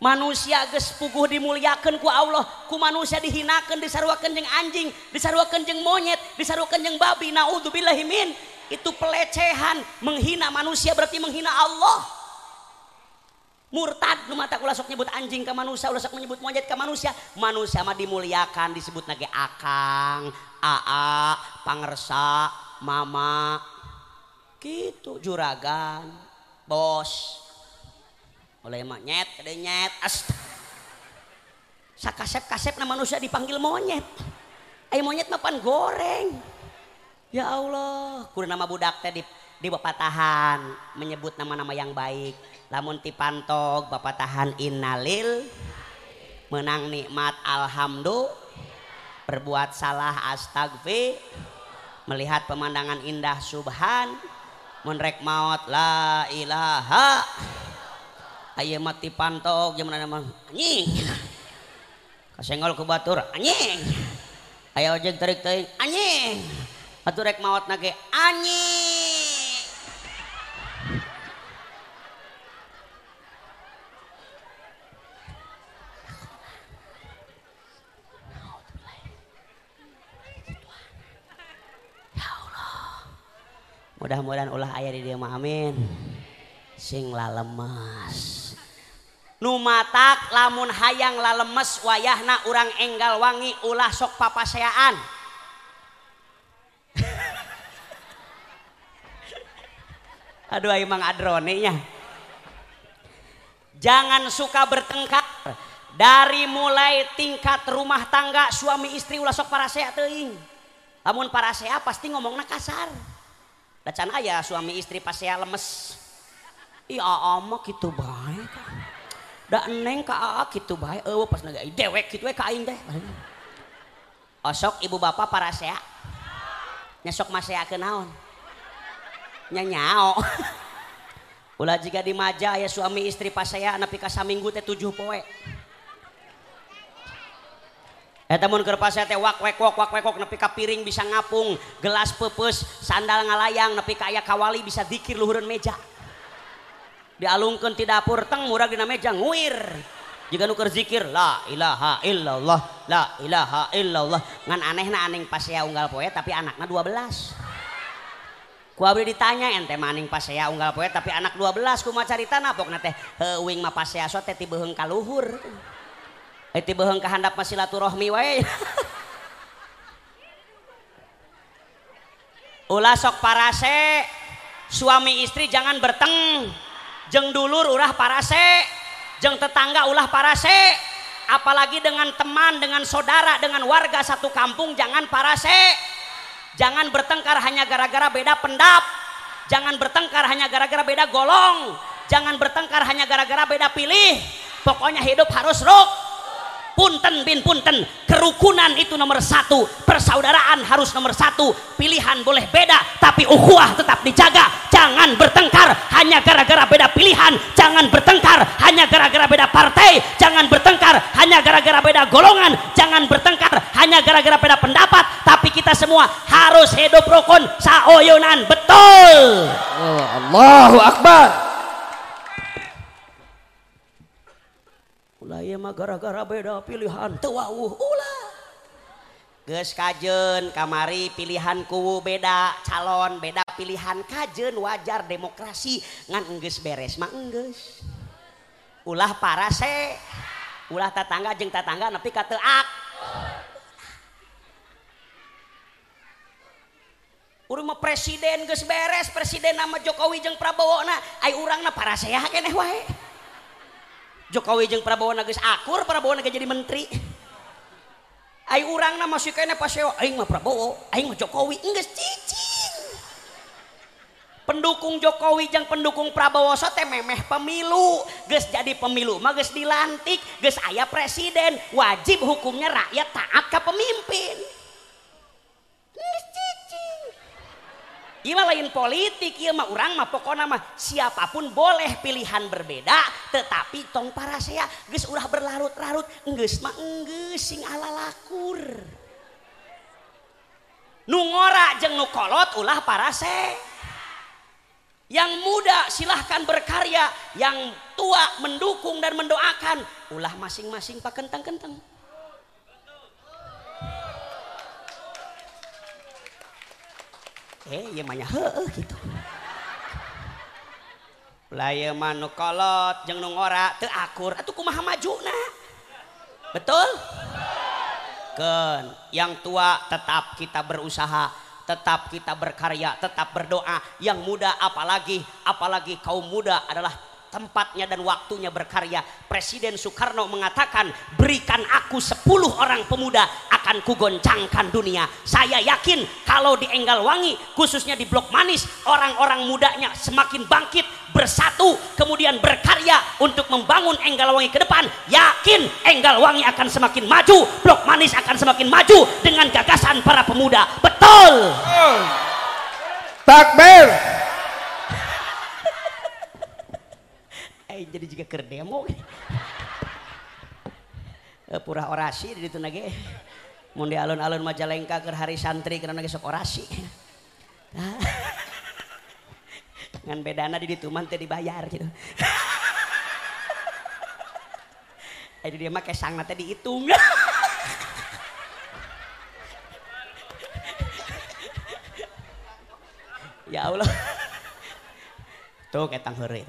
S1: Manusia ges puguh dimuliakan ku Allah. Ku manusia dihinakan disaruakan jeng anjing disaruakan jeng monyet disaruakan jeng babi. Naudzubillahimin itu pelecehan. Menghina manusia berarti menghina Allah murtad nu mata ulah sok nyebut anjing ke manusia ulah sok menyebut monyet ke manusia. Manusia mah dimuliakan disebut nage akang aa pangersa mama. Gitu juragan bos. Oleh mah nyet ada nyet sakasep kasep na manusia dipanggil monyet. Ayo monyet mapan goreng. Ya Allah, kudu nama budak teh di di tahan menyebut nama-nama yang baik. Lamun tipantog bapak tahan innalil menang nikmat alhamdulillah berbuat salah astagfir melihat pemandangan indah subhan menrek maut la ilaha. Ayo mati pantok jam nama anjing. Kasenggol ke batur anjing. Ayo ojek tarik tarik anjing. Atuh rek maut nage anjing mudah-mudahan ulah ayah di dia amin. Sing lalemes. Numatak lamun hayang lalemes wayahna urang enggal wangi ulah sok papaseaan aduh emang adrone nya. Jangan suka bertengkar. Dari mulai tingkat rumah tangga suami istri ulah sok parasea teuing. Lamun parasea pasti ngomongna kasar Dacan ayah suami istri pas saya lemes. Iya ama gitu baik. Da neng ka gitu baik. Eh pas naga dewek gitu ka aing teh. Osok ibu bapak para saya. Nyesok mas saya ke naon. Nyanyao. Ulah jika di maja ya suami istri pas saya napi ka saminggu teh tujuh poe. Eta mun keur pasea teh wak wek wak wak wek wak nepi ka piring bisa ngapung, gelas pepes, sandal ngalayang nepi ka aya kawali bisa dikir luhureun meja. Dialungkeun ti dapur teng murag dina meja nguir. Jika nu zikir la ilaha illallah la ilaha illallah ngan anehna aneh pasea unggal poe tapi anakna 12. Ku abdi ditanya ente maning pasea unggal poe tapi anak 12 kumaha carita napokna teh heuwing mah pasea so teh ti beheung ka luhur. Eti beheng kehandap silaturahmi wae. Ulah sok parase suami istri jangan berteng. Jeng dulur ulah parase jeng tetangga ulah parase. Apalagi dengan teman dengan saudara dengan warga satu kampung jangan parase. Jangan bertengkar hanya gara-gara beda pendap. Jangan bertengkar hanya gara-gara beda golong. Jangan bertengkar hanya gara-gara beda pilih. Pokoknya hidup harus ruk punten bin punten. Kerukunan itu nomor satu. Persaudaraan harus nomor satu. Pilihan boleh beda tapi ukhuwah tetap dijaga. Jangan bertengkar hanya gara-gara beda pilihan. Jangan bertengkar hanya gara-gara beda partai. Jangan bertengkar hanya gara-gara beda golongan. Jangan bertengkar hanya gara-gara beda pendapat. Tapi kita semua harus hidup rukun saoyonan. Betul.
S3: Oh, Allahu Akbar
S1: mah gara-gara beda pilihan teu wauh ulah. Geus kajeun kamari pilihan kuwu beda calon beda pilihan kajeun wajar demokrasi. Ngan geus beres mah geus ulah parase ulah tetangga jeung tetangga nepi kata ak. Urang mah presiden geus beres presiden nama Jokowi jeung Prabowo na ai urang na keneh wae. Jokowi jeung Prabowo nagis akur Prabowo naga jadi menteri. Ayo urang nama masih kayaknya pas aing mah Prabowo aing mah Jokowi enggak cicing. Pendukung Jokowi yang pendukung Prabowo so teh memeh pemilu geus jadi pemilu mah geus dilantik geus aya presiden wajib hukumnya rakyat taat ke pemimpin Iya lain politik, iya orang mah pokoknya mah siapa pun boleh pilihan berbeda, tetapi tong para saya geus ulah berlarut-larut, geus mah geus sing ala lakur. Nu ngora jeung nu kolot ulah para saya. Yang muda silahkan berkarya, yang tua mendukung dan mendoakan, ulah masing-masing pak kentang-kentang. Eh iya mahnya heeh gitu. Laya manu kolot jeng nung ora teu akur atuh kumaha majuna betul? Ken, yang tua tetap kita berusaha tetap kita berkarya tetap berdoa yang muda apalagi apalagi kaum muda adalah tempatnya dan waktunya berkarya. Presiden Soekarno mengatakan, berikan aku 10 orang pemuda akan kugoncangkan dunia. Saya yakin kalau di Enggalwangi, khususnya di Blok Manis, orang-orang mudanya semakin bangkit, bersatu, kemudian berkarya untuk membangun Enggalwangi ke depan. Yakin Enggalwangi akan semakin maju, Blok Manis akan semakin maju dengan gagasan para pemuda. Betul.
S3: Takbir.
S1: Eh jadi juga keur demo. Eh, Pura orasi di ditu nage. Mun di alun-alun Majalengka keur hari santri karena nage sok orasi. Ngan bedana di ditu mah teu dibayar gitu. Eh dia mah kesang teh dihitung. ya Allah. Tuh ketang mari.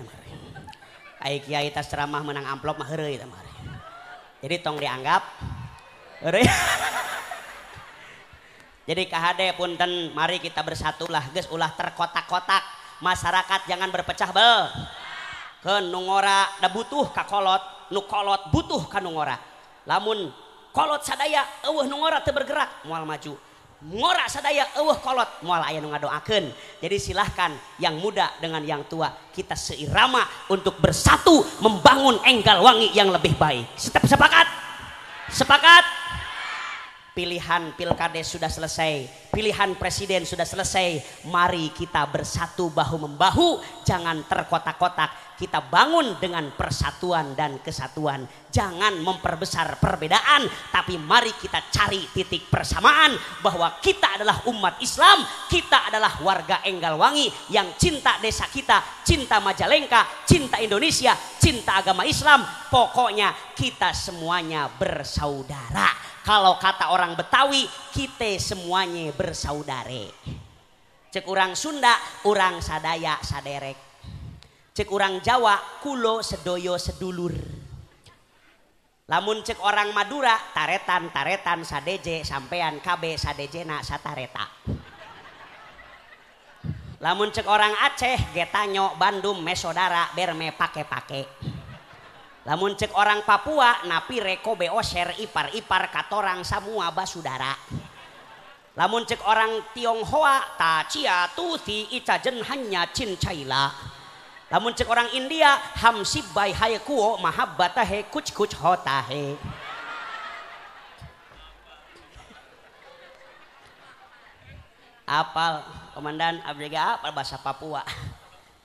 S1: Ai kiai tas ceramah menang amplop mah heureuy tah mari. Jadi tong dianggap heureuy. Jadi KHD punten mari kita bersatulah geus ulah terkotak-kotak. Masyarakat jangan berpecah bel. Ke nungora da butuh ka kolot, nu kolot butuh ka nungora. Lamun kolot sadaya eueuh nungora teu bergerak moal maju. Ngora sadaya eueuh kolot moal aya nu ngadoakeun. Jadi silahkan yang muda dengan yang tua kita seirama untuk bersatu membangun Enggal Wangi yang lebih baik. Sepakat? Sepakat? Pilihan pilkades sudah selesai, pilihan presiden sudah selesai. Mari kita bersatu bahu membahu, jangan terkotak-kotak. Kita bangun dengan persatuan dan kesatuan. Jangan memperbesar perbedaan, tapi mari kita cari titik persamaan bahwa kita adalah umat Islam, kita adalah warga Enggalwangi yang cinta desa kita, cinta Majalengka, cinta Indonesia, cinta agama Islam. Pokoknya kita semuanya bersaudara kalau kata orang Betawi kita semuanya bersaudare cek orang Sunda orang sadaya saderek cek orang Jawa kulo sedoyo sedulur. Lamun cek orang Madura taretan taretan sadeje sampean KB sadejena satareta. Lamun cek orang Aceh getanyo Bandung mesodara berme pake-pake. Lamun cek orang Papua napi reko beoser ipar-ipar katorang semua basudara. Lamun cek orang Tionghoa ta cia tuti icajen hanya cin lamun cek orang India hamsib bai hayakuo mahabbatahe kuch kuch hotahe apal komandan abdi apal bahasa Papua.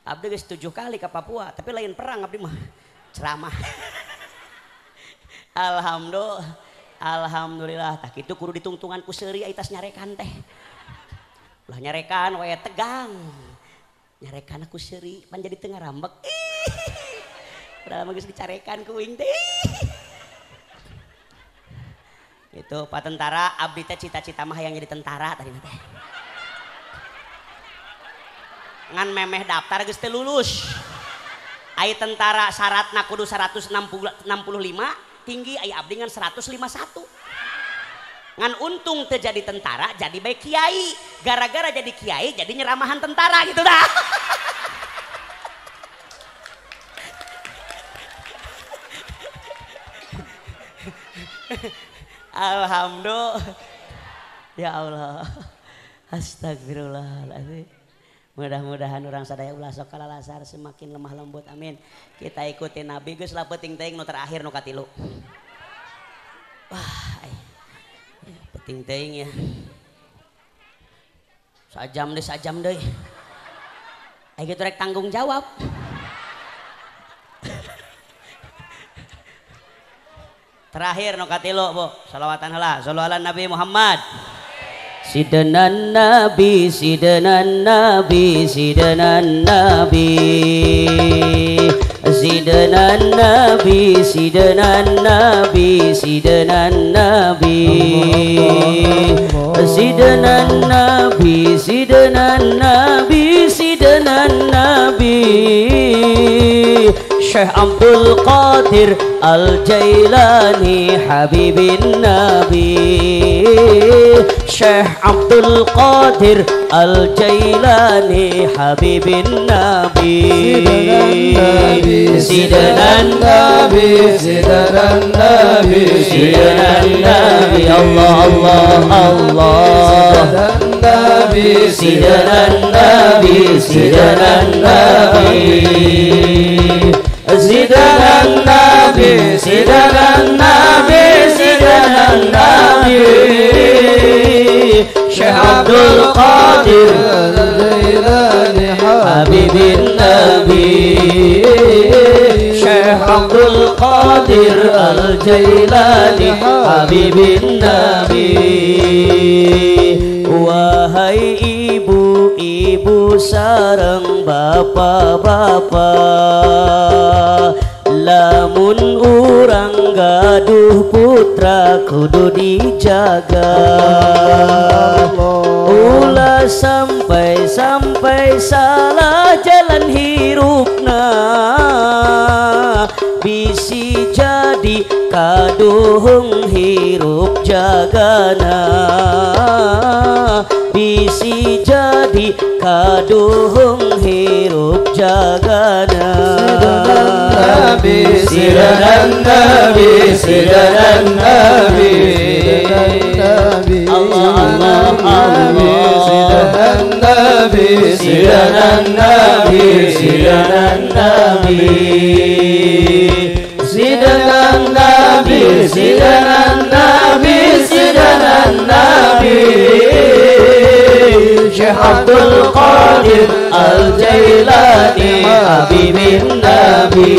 S1: Abdi geus tujuh kali ke Papua tapi lain perang abdi mah ceramah. Alhamdulillah Alhamdulillah. Tak itu kudu ditungtungan ku seuri aitas nyarekan teh. Ulah nyarekan wae tegang nyarekan aku seuri pan jadi tengah rambek. Padahal mah dicarekan ku itu pak tentara abdi teh cita-cita mah yang jadi tentara tadi teh. Ngan memeh daftar geus teh lulus. Ai tentara syaratna kudu 165 tinggi ai abdi ngan 151 ngan untung terjadi tentara jadi baik kiai. Gara-gara jadi kiai jadi nyeramahan tentara gitu dah. Alhamdulillah. Ya Allah. Astagfirullahaladzim. Mudah-mudahan orang sadaya ulah sok lasar semakin lemah lembut amin. Kita ikutin nabi geus lah penting teuing nu terakhir nu katilu. Wah penting teuing ya. Sajam deh sajam deh. Ay gitu rek tanggung jawab. Terakhir nu katilu bu salawatan heula. Sallallahu nabi Muhammad. Sidana Nabi, Sidana Nabi, Sidana Nabi Sidana Nabi, Sidana Nabi, Sidana Nabi. Sidana Nabi, Sidana Nabi, Sidana Nabi. Syekh Abdul Qadir Al Jailani Habibin Nabi Syekh Abdul Qadir Al-Jailani Habibin Nabi
S2: Sidanan Nabi Sidanan Nabi
S1: Sidanan Nabi Allah Allah Allah
S2: Sidanan Nabi
S1: Sidanan Nabi Sidanan Nabi Sidanan Nabi Sidanan Nabi Sidanan Nabi Syekh Abdul Qadir
S2: Al-Jailani
S1: Habibin Nabi Syekh Abdul Qadir Al-Jailani Habibin Nabi Wahai ibu-ibu sarang bapak-bapak Lamun urang gaduh putra kudu dijaga. Ulah sampai-sampai salah jalan hirupna Bisi jadi kaduhung hirup jagana. Bisi jadi kaduhung hirup jagana.
S2: Nabi Sidanan Nabi Sidanan Nabi Nabi
S1: Allah, Allah, Allah.
S2: Sidanan Nabi
S1: Sidanan Nabi Sidanan Nabi. Sidanan Nabi Sidanan Nabi Sidanan Nabi. Syekh Abdul Qadir Al-Jailani Habibin Nabi.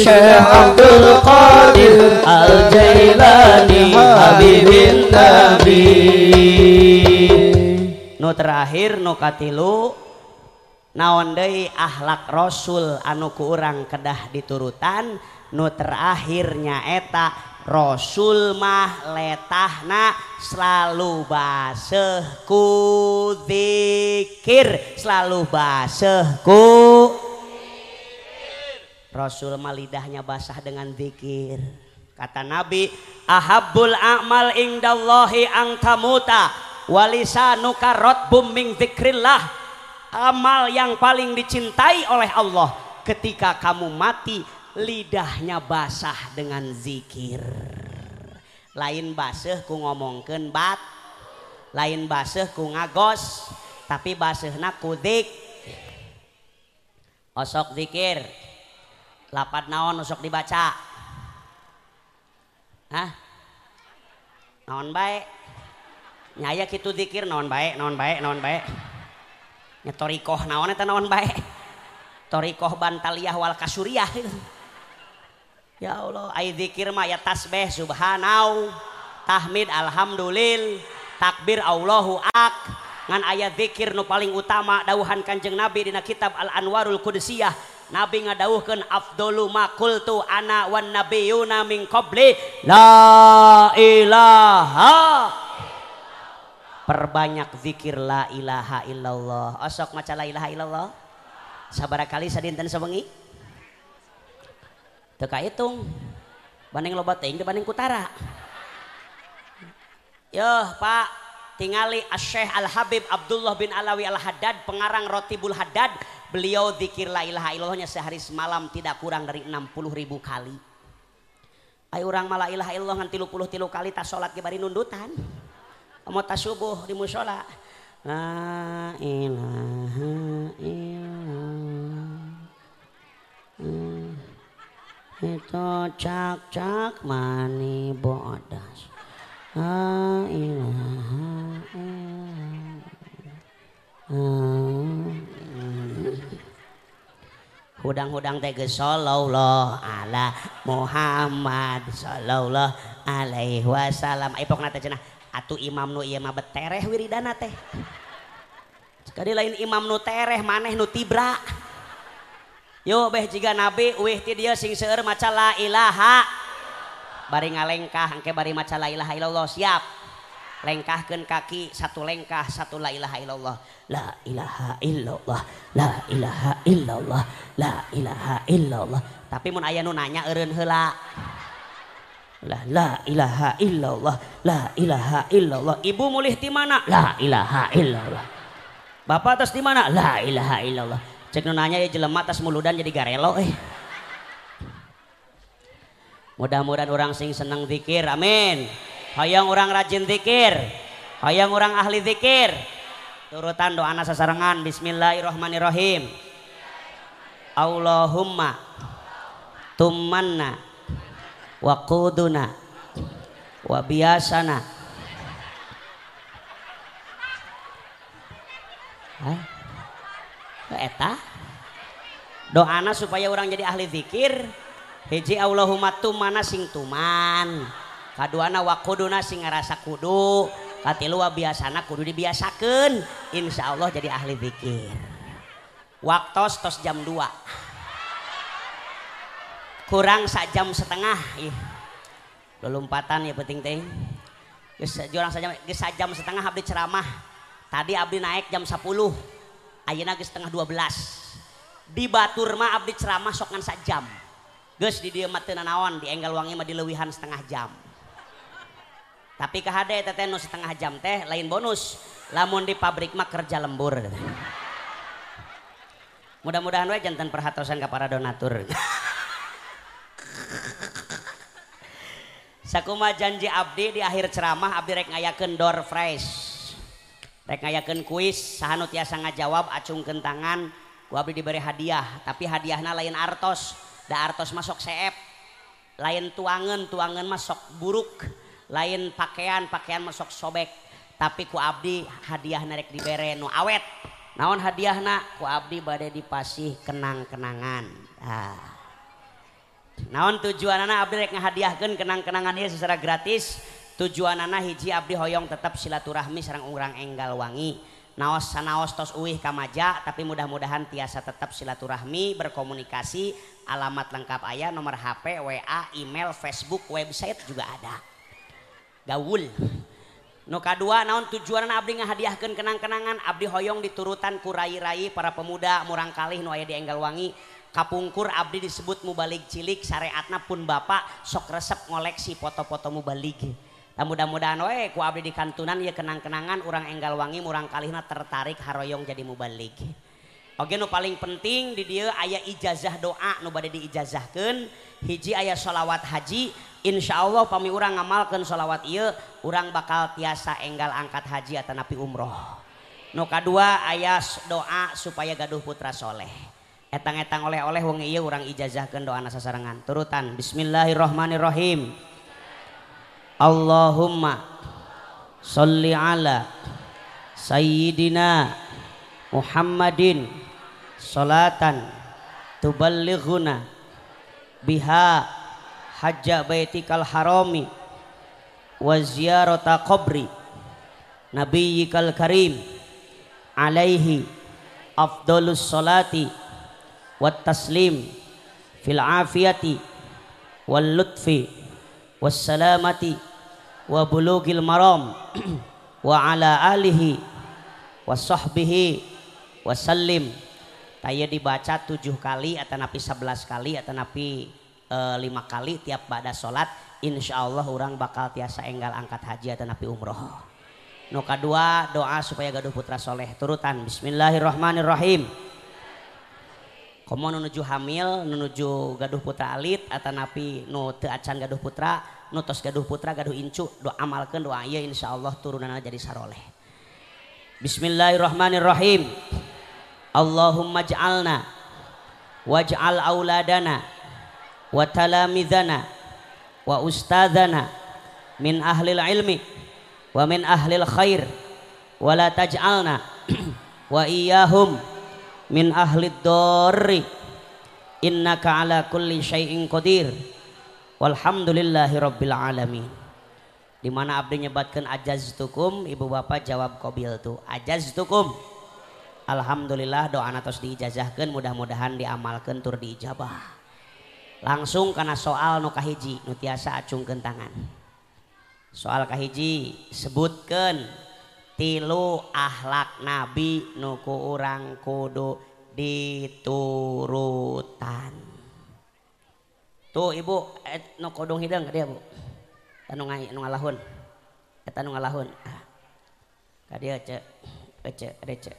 S1: Syekh Abdul Qadir Al-Jailani Habibin Nabi. Nu terakhir nu katilu naon deui akhlak Rasul anu ku urang kedah diturutan nu terakhirnya eta Rasul mah letahna selalu baseuh ku zikir. Selalu baseuh ku Rasul mah lidahnya basah dengan zikir. Kata Nabi ahabbul a'mal indallahi ang tamuta walisanuka rotbum min zikrillah amal yang paling dicintai oleh Allah ketika kamu mati lidahnya basah dengan zikir. Lain basah ku ngomongkeun bat lain basah ku ngagos tapi basahna ku zik. Osok zikir lapat naon osok dibaca? Hah? Naon baik nyaya kitu zikir naon baik naon baik naon baik nyetorikoh naon eta naon bae? Torikoh bantaliyah wal kasuriyah ya Allah ay zikir mah ya tasbih subhanau. Tahmid alhamdulil takbir Allahu ak. Ngan ayat zikir nu paling utama dauhan kanjeng Nabi dina kitab Al Anwarul Qudusiyah Nabi ngadawuhkeun afdalu ma qultu ana wan nabiyuna min qabli la ilaha perbanyak zikir la ilaha illallah. Osok maca la ilaha illallah? Sabar kali sadinten sebengi teka hitung banding loba teuing dibanding kutara. Yo Pak. Tingali Syekh Al Habib Abdullah bin Alawi Al Haddad pengarang Rotibul Haddad. Beliau zikir la ilaha illallahnya sehari semalam tidak kurang dari 60 ribu kali. Ayo orang malah ilaha illallah ngan tilu puluh tilu kali tas sholat ke bari nundutan mau tas subuh di musola. La ilaha illallah. Itu cak-cak mani bodas. La ilaha hudang-hudang teh geus sallallahu ala Muhammad sallallahu alaihi wasallam. Ai pokna teh cenah atuh imam nu ieu mah betereh wiridana teh. Sekali lain imam nu tereh maneh nu tibra. Yo beh jiga nabi uih ti dieu sing seueur maca la ilaha. Bari ngalengkah engke bari maca la ilaha illallah siap. Lengkahkeun kaki satu lengkah satu la ilaha illallah. La ilaha illallah la ilaha illallah la ilaha illallah. Tapi mun aya nu nanya eureun heula lah la ilaha illallah la ilaha illallah. Ibu mulih di mana? La ilaha illallah. Bapak atas di mana? La ilaha illallah. Cek nanya ya jelema atas muludan jadi garelo eh. Mudah-mudahan orang sing seneng zikir amin. Hayang orang rajin zikir. Hayang orang ahli zikir. Turutan doa sasarangan. Bismillahirrahmanirrahim. Allahumma tummanna wa quduna. Wa biasana Hah? Eta? Doana supaya orang jadi ahli zikir. Hiji Allahumma tumana sing tuman. Kaduana wa quduna sing ngerasa kudu. Katilu wa biasana kudu dibiasakan insya Allah jadi ahli zikir. Waktu tos jam 2 kurang sak jam setengah ih. Lompatan ya penting teh. Geus jurang saja geus jam setengah abdi ceramah. Tadi abdi naik jam 10 ayeuna geus setengah 12 di batur mah abdi ceramah sok ngan sak jam. Geus di dieu mah teu nanaon di enggal wangi mah dileuwihan setengah jam. Tapi kahade teteh nu setengah jam teh lain bonus. Lamun di pabrik mah kerja lembur. Mudah-mudahan we jantan perhatosan ke para donatur sakuma janji Abdi di akhir ceramah Abdi rek ngayakeun door fresh. Rek ngayakeun kuis sahanu tiasa ngajawab acungkeun tangan ku Abdi diberi hadiah. Tapi hadiahna lain artos da artos masuk seep. Lain tuangan tuangan masuk buruk. Lain pakaian pakaian masuk sobek. Tapi ku Abdi hadiah narek dibere nu awet. Naon hadiahna? Ku Abdi bade dipasih kenang-kenangan. Ah. Naon tujuan anak abdi rek ngahadiahkeun kenang-kenangan ieu secara gratis? Tujuan anak hiji abdi hoyong tetap silaturahmi sareng urang enggal wangi. Naos sanaos tos uih kamaja tapi mudah-mudahan tiasa tetap silaturahmi berkomunikasi. Alamat lengkap ayah nomor HP WA email Facebook website juga ada. Gaul. Nu kadua naon tujuan abdi ngahadiahkeun kenang-kenangan? Abdi hoyong diturutan ku rai-rai para pemuda murang kalih nu aya di Enggal Wangi kapungkur Abdi disebut mubalik cilik syariatna pun Bapak sok resep ngoleksi foto-foto mubalik. Mudah-mudahan we ku Abdi di kantunan ya kenang-kenangan orang enggal wangi murang kalihna tertarik haroyong jadi mubalik. Oke nu paling penting di dia ayah ijazah doa nu bade diijazahkan hiji ayah sholawat haji Insya Allah pami orang ngamalkan sholawat iya orang bakal tiasa enggal angkat haji atau napi umroh. Nu kedua ayah doa supaya gaduh putra soleh. Etang-etang oleh-oleh wong iya orang ijazahkan doa nasa sarangan turutan. Bismillahirrahmanirrahim. Allahumma salli ala sayyidina Muhammadin salatan tuballighuna biha hajja baitikal harami wa ziyarata qabri nabiyyikal karim alaihi afdalus salati wat taslim fil afiyati wal lutfi was salamati wa bulugil maram wa ala alihi wa sahbihi wa sallim taya dibaca tujuh kali atau napi sebelas kali atau napi e, lima kali tiap pada sholat insya Allah orang bakal tiasa enggal angkat haji atau napi umroh. No kedua doa supaya gaduh putra soleh. Turutan. Bismillahirrahmanirrahim komo nuju hamil nuju gaduh putra alit atau napi nu teu acan gaduh putra nu tos gaduh putra gaduh incu doa amalkan doa iya Allah turunan jadi saroleh. Bismillahirrahmanirrahim. Allahumma ja'alna waj'al auladana wa talamidana wa ustadzana min ahlil ilmi wa min ahlil khair wa la taj'alna wa iyahum min ahli dharri innaka ala kulli syai'in qadir. Walhamdulillahi rabbil alamin. Di mana abdi nyebatkan ajaztukum? Ibu bapak jawab qabil tu ajaztukum. Alhamdulillah doa atos diijazahkan mudah-mudahan diamalkan tur diijabah. Langsung karena soal nu kahiji nu tiasa tangan. Soal kahiji sebutkan tilu akhlak nabi nuku orang kudu diturutan. Tuh ibu et, nu kodong hidang dia bu? Anu ngai nu ngalahun. Eta nu ngalahun. Ah ka dia ce eh, ce ce.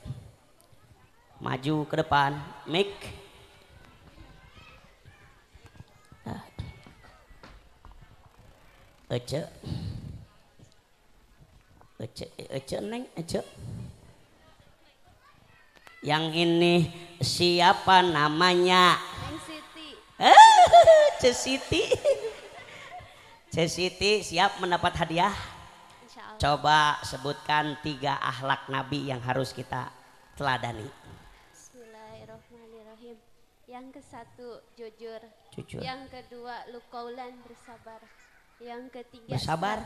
S1: Maju ke depan mik. Ah. Eh, Ece. Ece, ece neng, ece. Yang ini siapa namanya?
S4: Neng Siti.
S1: Cesiti. Cesiti siap mendapat hadiah. Coba sebutkan tiga akhlak Nabi yang harus kita teladani.
S4: Bismillahirrahmanirrahim. Yang ke satu jujur.
S1: Jujur.
S4: Yang kedua lukaulan bersabar. Yang ketiga
S1: Bersabar,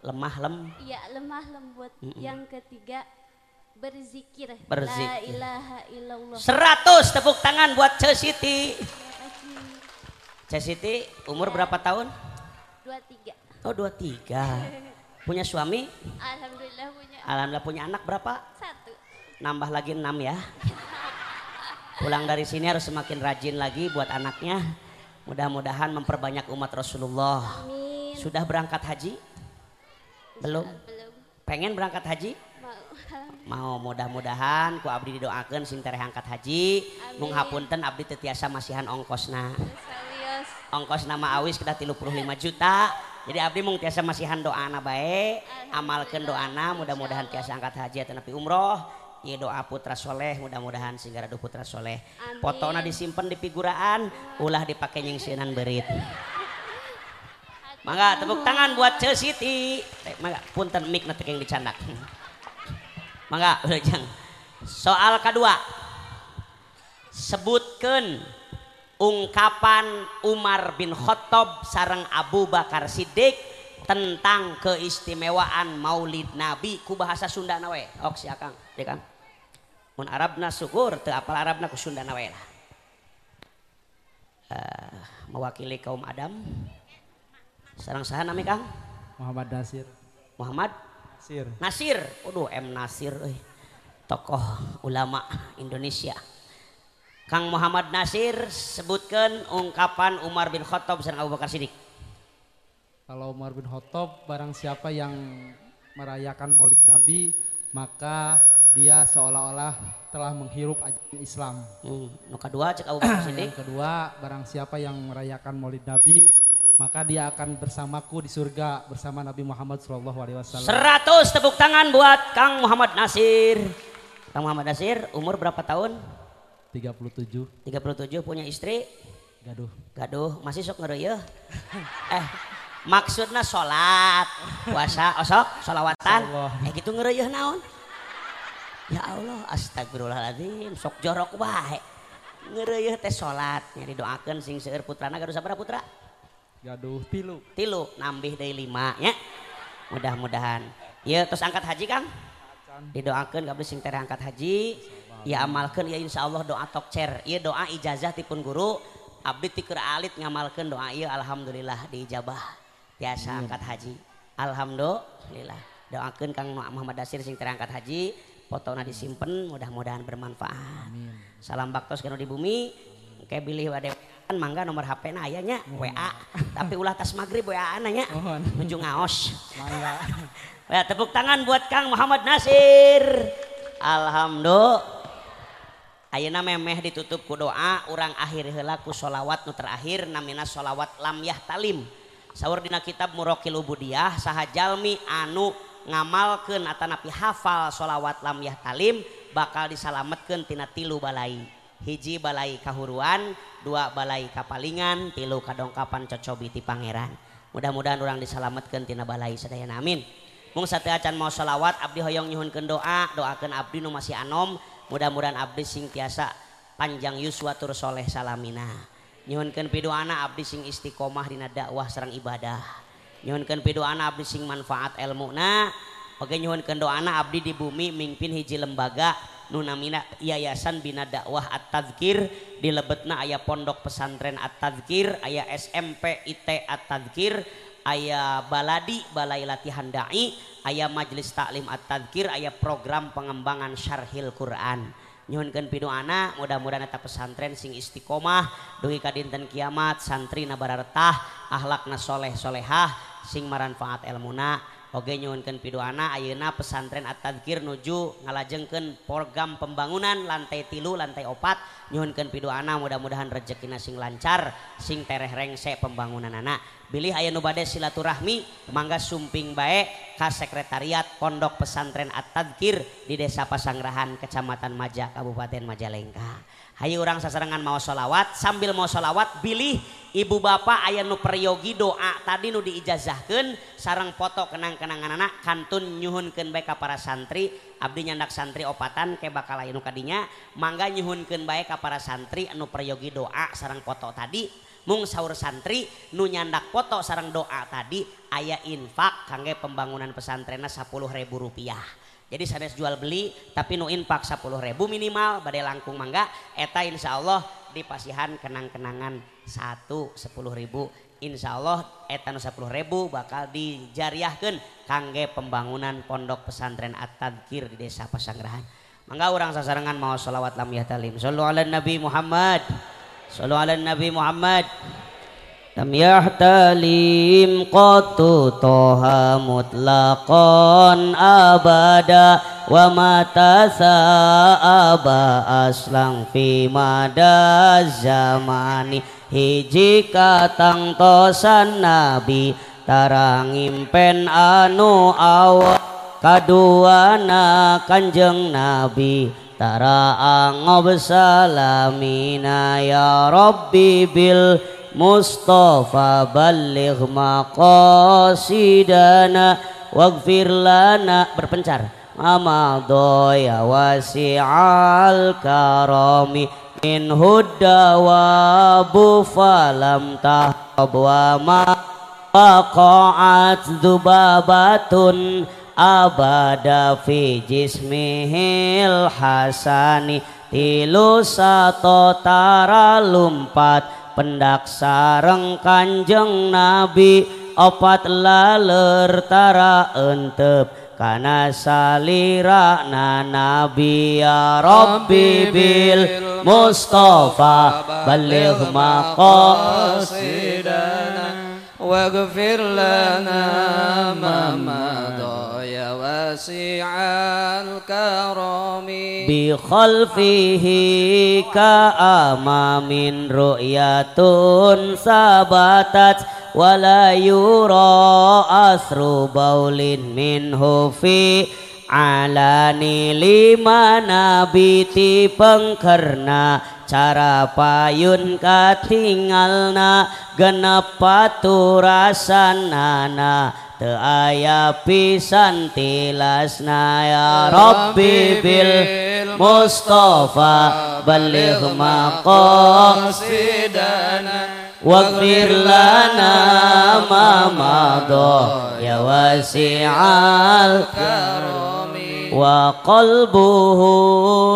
S1: lemah lem,
S4: Iya lemah lembut. Yang ketiga berzikir. La
S1: Berzikir.
S4: ilaha illallah.
S1: seratus tepuk tangan buat Cesiti.
S4: Terima kasih.
S1: Cesiti umur berapa tahun?
S4: Dua tiga.
S1: Oh dua tiga. Punya suami?
S4: Alhamdulillah punya
S1: Alhamdulillah punya anak berapa?
S4: satu.
S1: Nambah lagi enam ya. Pulang dari sini harus semakin rajin lagi buat anaknya. Mudah-mudahan memperbanyak umat Rasulullah.
S4: Amin.
S1: Sudah berangkat haji? Belum?
S4: Belum.
S1: Pengen berangkat haji?
S4: Mau.
S1: Mudah-mudahan ku abdi didoakan sing tereh angkat haji.
S4: Amin.
S1: Mung hapunten abdi tetiasa masihan ongkosna. Ongkos nama awis kita 35 juta. Jadi abdi mung tiasa masihan doana bae. Amalkeun doana mudah-mudahan tiasa angkat haji atau napi umroh. Ieu doa putra soleh mudah-mudahan sehingga radu putra soleh.
S4: Amin.
S1: Fotona disimpan di figuraan, ulah dipakai nyingsinan berit. Mangga tepuk tangan buat Ce Siti. Eh, Mangga punten mic nanti yang dicandak. Mangga urang. Soal kedua. Sebutkan ungkapan Umar bin Khattab sareng Abu Bakar Siddiq tentang keistimewaan Maulid Nabi ku bahasa Sunda nawe. Ok si Akang, ya Kang. Mun Arabna syukur, teu apal Arabna ku Sunda nawe lah. Eh, mewakili kaum Adam. Sarang saha nami Kang?
S5: Muhammad Nasir.
S1: Muhammad
S5: Nasir.
S1: Nasir. Waduh, M Nasir euy. Tokoh ulama Indonesia. Kang Muhammad Nasir sebutkan ungkapan Umar bin Khattab sareng Abu Bakar Siddiq.
S5: Kalau Umar bin Khattab barang siapa yang merayakan Maulid Nabi maka dia seolah-olah telah menghirup ajaran Islam.
S1: Hmm, nu kadua cek Abu Bakar Siddiq.
S5: Yang kedua, barang siapa yang merayakan Maulid Nabi maka dia akan bersamaku di surga bersama Nabi Muhammad SAW.
S1: 100 tepuk tangan buat Kang Muhammad Nasir. Kang Muhammad Nasir umur berapa tahun?
S5: 37
S1: 37 punya istri?
S5: gaduh.
S1: Gaduh, masih sok ngereuyeun. eh, maksudna sholat, puasa, osok, sholawatan.
S5: Allah.
S1: Eh gitu ngereuyeun naon? Ya Allah, astagfirullahaladzim, sok jorok wae. Ngereuyeun teh sholat, nyari doakeun sing seueur putrana gaduh sabaraha putra?
S5: Jaduh tilu.
S1: Tilu nambih dari lima ya. Mudah-mudahan. Ya terus angkat haji Kang. Didoakan kabeh sing tere angkat haji. Ya amalkan ya insya Allah doa tokcer. Ya doa ijazah tipun guru. Abdi tiker alit ngamalkan doa ya alhamdulillah diijabah. Biasa angkat haji. Alhamdulillah. Doakan Kang Muhammad Dasir sing terangkat haji. Potona disimpan mudah-mudahan bermanfaat. Amin. Salam baktos kanu di bumi. Kayak bilih wadewa. Kan mangga nomor HP na aya nya WA. Tapi ulah tas maghrib WA na nya.
S5: Mohon.
S1: Menuju ngaos.
S5: Mangga.
S1: Ya, tepuk tangan buat Kang Muhammad Nasir. Alhamdulillah. Ayeuna memeh ditutup ku doa, urang akhir heula ku sholawat nu terakhir namina sholawat lam talim. Saur dina kitab Murokil Ubudiyah saha jalmi anu ngamalkeun atanapi hafal sholawat lam talim bakal disalametkeun tina tilu balai. hiji Balai Kahuruan dua Balai Kapalingan tilu kadongkapan cocobiti Pangeran. Mudah-mudahan orang disalametkeun tina Balai sedayana amin. Mung sate acan mau sholawat Abdi hoyong nyuhunkeun doa doakan Abdi nu masih anom. Mudah-mudahan Abdi sing tiasa panjang yuswa tur soleh salamina. Nyuhunkeun pidoana Abdi sing istiqomah dina dakwah sareng ibadah. Nyuhunkeun pidoana Abdi sing manfaat ilmuna Oke nyuhunkeun doana Abdi di bumi mimpin hiji lembaga. nunamina yayasan bina dakwah at-tadzkir di lebetna aya pondok pesantren at-tadzkir aya SMP IT at-tadzkir aya baladi balai latihan dai aya majelis taklim at-tadzkir aya program pengembangan syarhil Quran. Nyuhunkeun pido anak mudah-mudahan eta pesantren sing istiqomah dugi ka dinten kiamat santri nabararetah akhlakna soleh solehah sing maranfaat elmuna. Oge nyuhunkeun pidoana Ayeuna pesantren At-Tadzkir nuju ngalajengkeun program pembangunan lantai tilu lantai opat. Nyuhunkeun pidoana mudah-mudahan rezekina sing lancar sing tereh rengse pembangunan anak Bilih aya nu bade silaturahmi mangga sumping bae ka sekretariat Pondok Pesantren At-Tadzkir di Desa Pasangrahan Kecamatan Maja Kabupaten Majalengka. Hayu orang sasarangan mau sholawat sambil mau sholawat bilih ibu bapak ayah nu peryogi doa tadi nu diijazahkan sarang foto kenang-kenangan anak kantun nyuhunkan baik para santri abdi nyandak santri opatan ke bakal ayah kadinya mangga nyuhunkan baik para santri nu peryogi doa sarang foto tadi. Mung sahur santri nu nyandak foto sarang doa tadi ayah infak kangge pembangunan pesantrennya sepuluh ribu rupiah. Jadi sanes jual beli tapi nu infak 10 ribu minimal badai langkung mangga. Eta insya Allah di pasihan kenang-kenangan satu 10 ribu. Insya Allah eta nu 10 ribu bakal dijariahkan kangge pembangunan pondok pesantren At-Tadkir di desa Pasanggerahan mangga orang sasarangan mau sholawat lam talim sallu ala nabi Muhammad. Sallu ala nabi Muhammad lam yahtalim qatu toha mutlaqan abada wa mata aba aslang fi zamani. Hiji katang tosan nabi tarang impen anu awak kaduana kanjeng nabi tara angob salamina ya rabbi bil Mustafa balligh maqasidana waghfir lana. Berpencar. Amadaya wasi'al karami min hudda wa bufalam tahab wa ma waqa'at dubabatun abada fi jismihil hasani. Tilu sato tara lumpat pendak sareng kanjeng nabi opat laler tara entep. Kana salira na nabi ya rabbi bil mustafa baligh maqasidana waghfir lana ma ya wasi'al karami bi khalfihi ka amamin ru'yatun sabatat wala yura asru baulin minhu fi alani lima nabiti pengkerna cara payun katingalna genep paturasanana teu aya pisan tilasna ya rabbi bil mustafa baligh maqasidana واغفر لنا ما مضى يا واسع الكرم وقلبه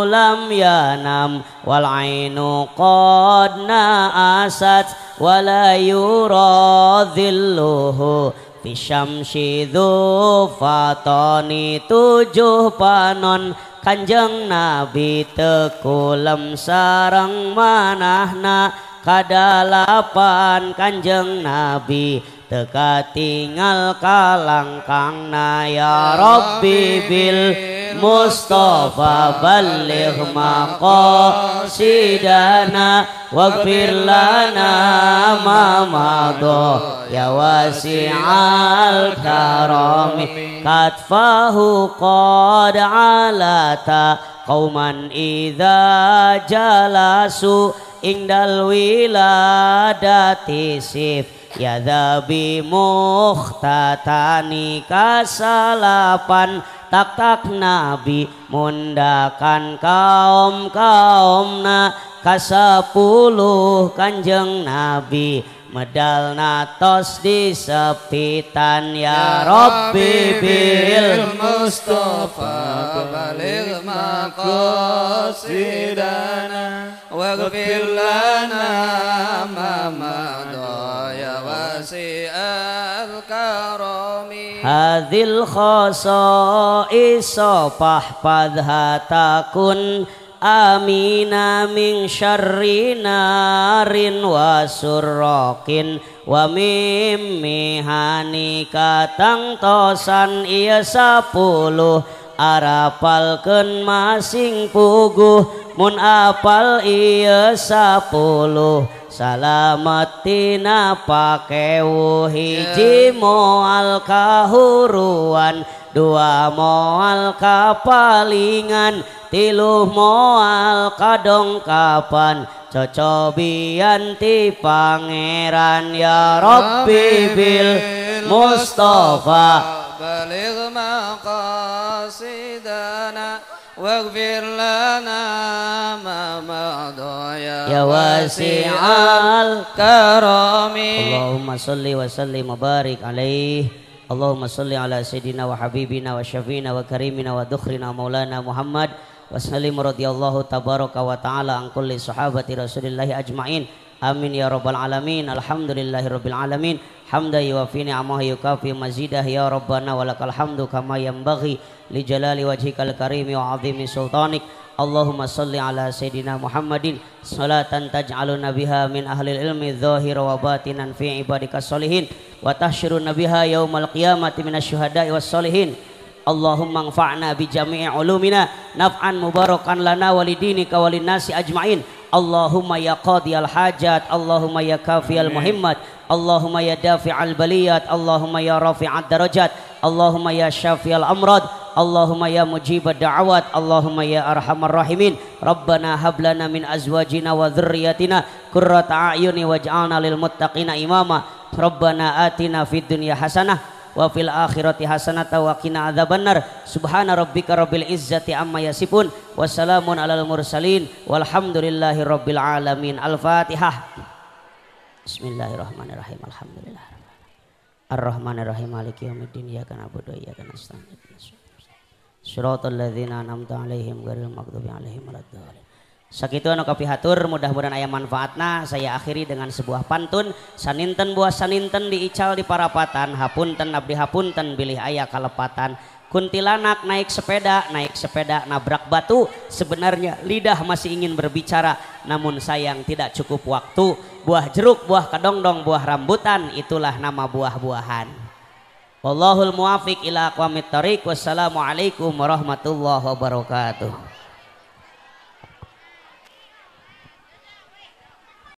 S1: لم ينم والعين قد نأست ولا يرى ذله Bisyamsi fatoni tujuh panon. Kanjeng Nabi tekulem sarang manahna kadalapan. Kanjeng Nabi teka tinggal kalangkang na ya Rabbi bil Mustafa balligh maqasidana waghfir lana ma madha ya wasi'al karami katfahu qad alata qauman idza jalasu indal wiladati sif ya dhabi mukhtatani kasalapan tak tak nabi mundakan kaum kaumna kasepuluh kanjeng nabi medal natos di sepitan. Ya Rabbi bil Mustafa baligh maqasidana waghfir lana ma ya wasi'al karami hadhil khasa'is fahfadha takun amina min syarri narin wa surrakin wa mimihani katang tosan iya sapuluh arapalken masing puguh mun apal iya sapuluh Salamatina pake hiji yeah. moal kahuruan Dua moal kapalingan Tilu moal kadong kapan Cocobian ti pangeran. Ya Rabbi Bil Mustafa.
S3: Balik maqasidana. واغفر لنا ما مضى
S1: يا واسع
S3: الكرم.
S1: اللهم صل وسلم وبارك عليه. اللهم صل على سيدنا وحبيبنا وشفينا وكريمنا ودخرنا مولانا محمد. وسلم رضي الله تبارك وتعالى عن كل صحابة رسول الله أجمعين. آمين يا رب العالمين. الحمد لله رب العالمين. hamda yuwafi ni'amahu yukafi mazidah. Ya rabbana walakal hamdu kama yanbaghi li jalali wajhikal karimi wa azimi sultanik. Allahumma salli ala sayyidina Muhammadin. Salatan taj'aluna biha min ahli ilmi dhahira wa batinan fi ibadika salihin. Wa tahsyuruna biha yaumal qiyamati minasyuhada'i was salihin. Allahumma anfa'na bi jami'i ulumina. Naf'an mubarakan lana walidini walin nasi ajma'in. اللهم يا قاضي الحاجات اللهم يا كافي المهمات اللهم يا دافع البليات اللهم يا رافع الدرجات اللهم يا شافي الأمراض اللهم يا مجيب الدعوات اللهم يا أرحم الراحمين ربنا هب لنا من أزواجنا وذرياتنا قرة أعين واجعلنا للمتقين إماما ربنا آتنا في الدنيا حسنة wa fil akhirati hasanata wa qina adzabannar. Subhana rabbika rabbil izzati amma yasifun wassalamun alal mursalin. Walhamdulillahi rabbil alamin. Al-fatihah. Bismillahirrahmanirrahim. Alhamdulillah Ar-Rahmanirrahim. Maliki yaumiddin. Iyyaka na'budu ya iyyaka nasta'in. Shiratal ladzina an'amta 'alaihim ghairil maghdubi 'alaihim waladdallin. Sakitu anu kapihatur mudah-mudahan aya manfaatna. Saya akhiri dengan sebuah pantun. Saninten buah saninten diical di parapatan. Hapunten abdi hapunten bilih ayah kalepatan. Kuntilanak naik sepeda naik sepeda nabrak batu. Sebenarnya lidah masih ingin berbicara namun sayang tidak cukup waktu. Buah jeruk buah kedongdong buah rambutan itulah nama buah-buahan. Wallahul muwafiq ila aqwamit wassalamualaikum warahmatullahi wabarakatuh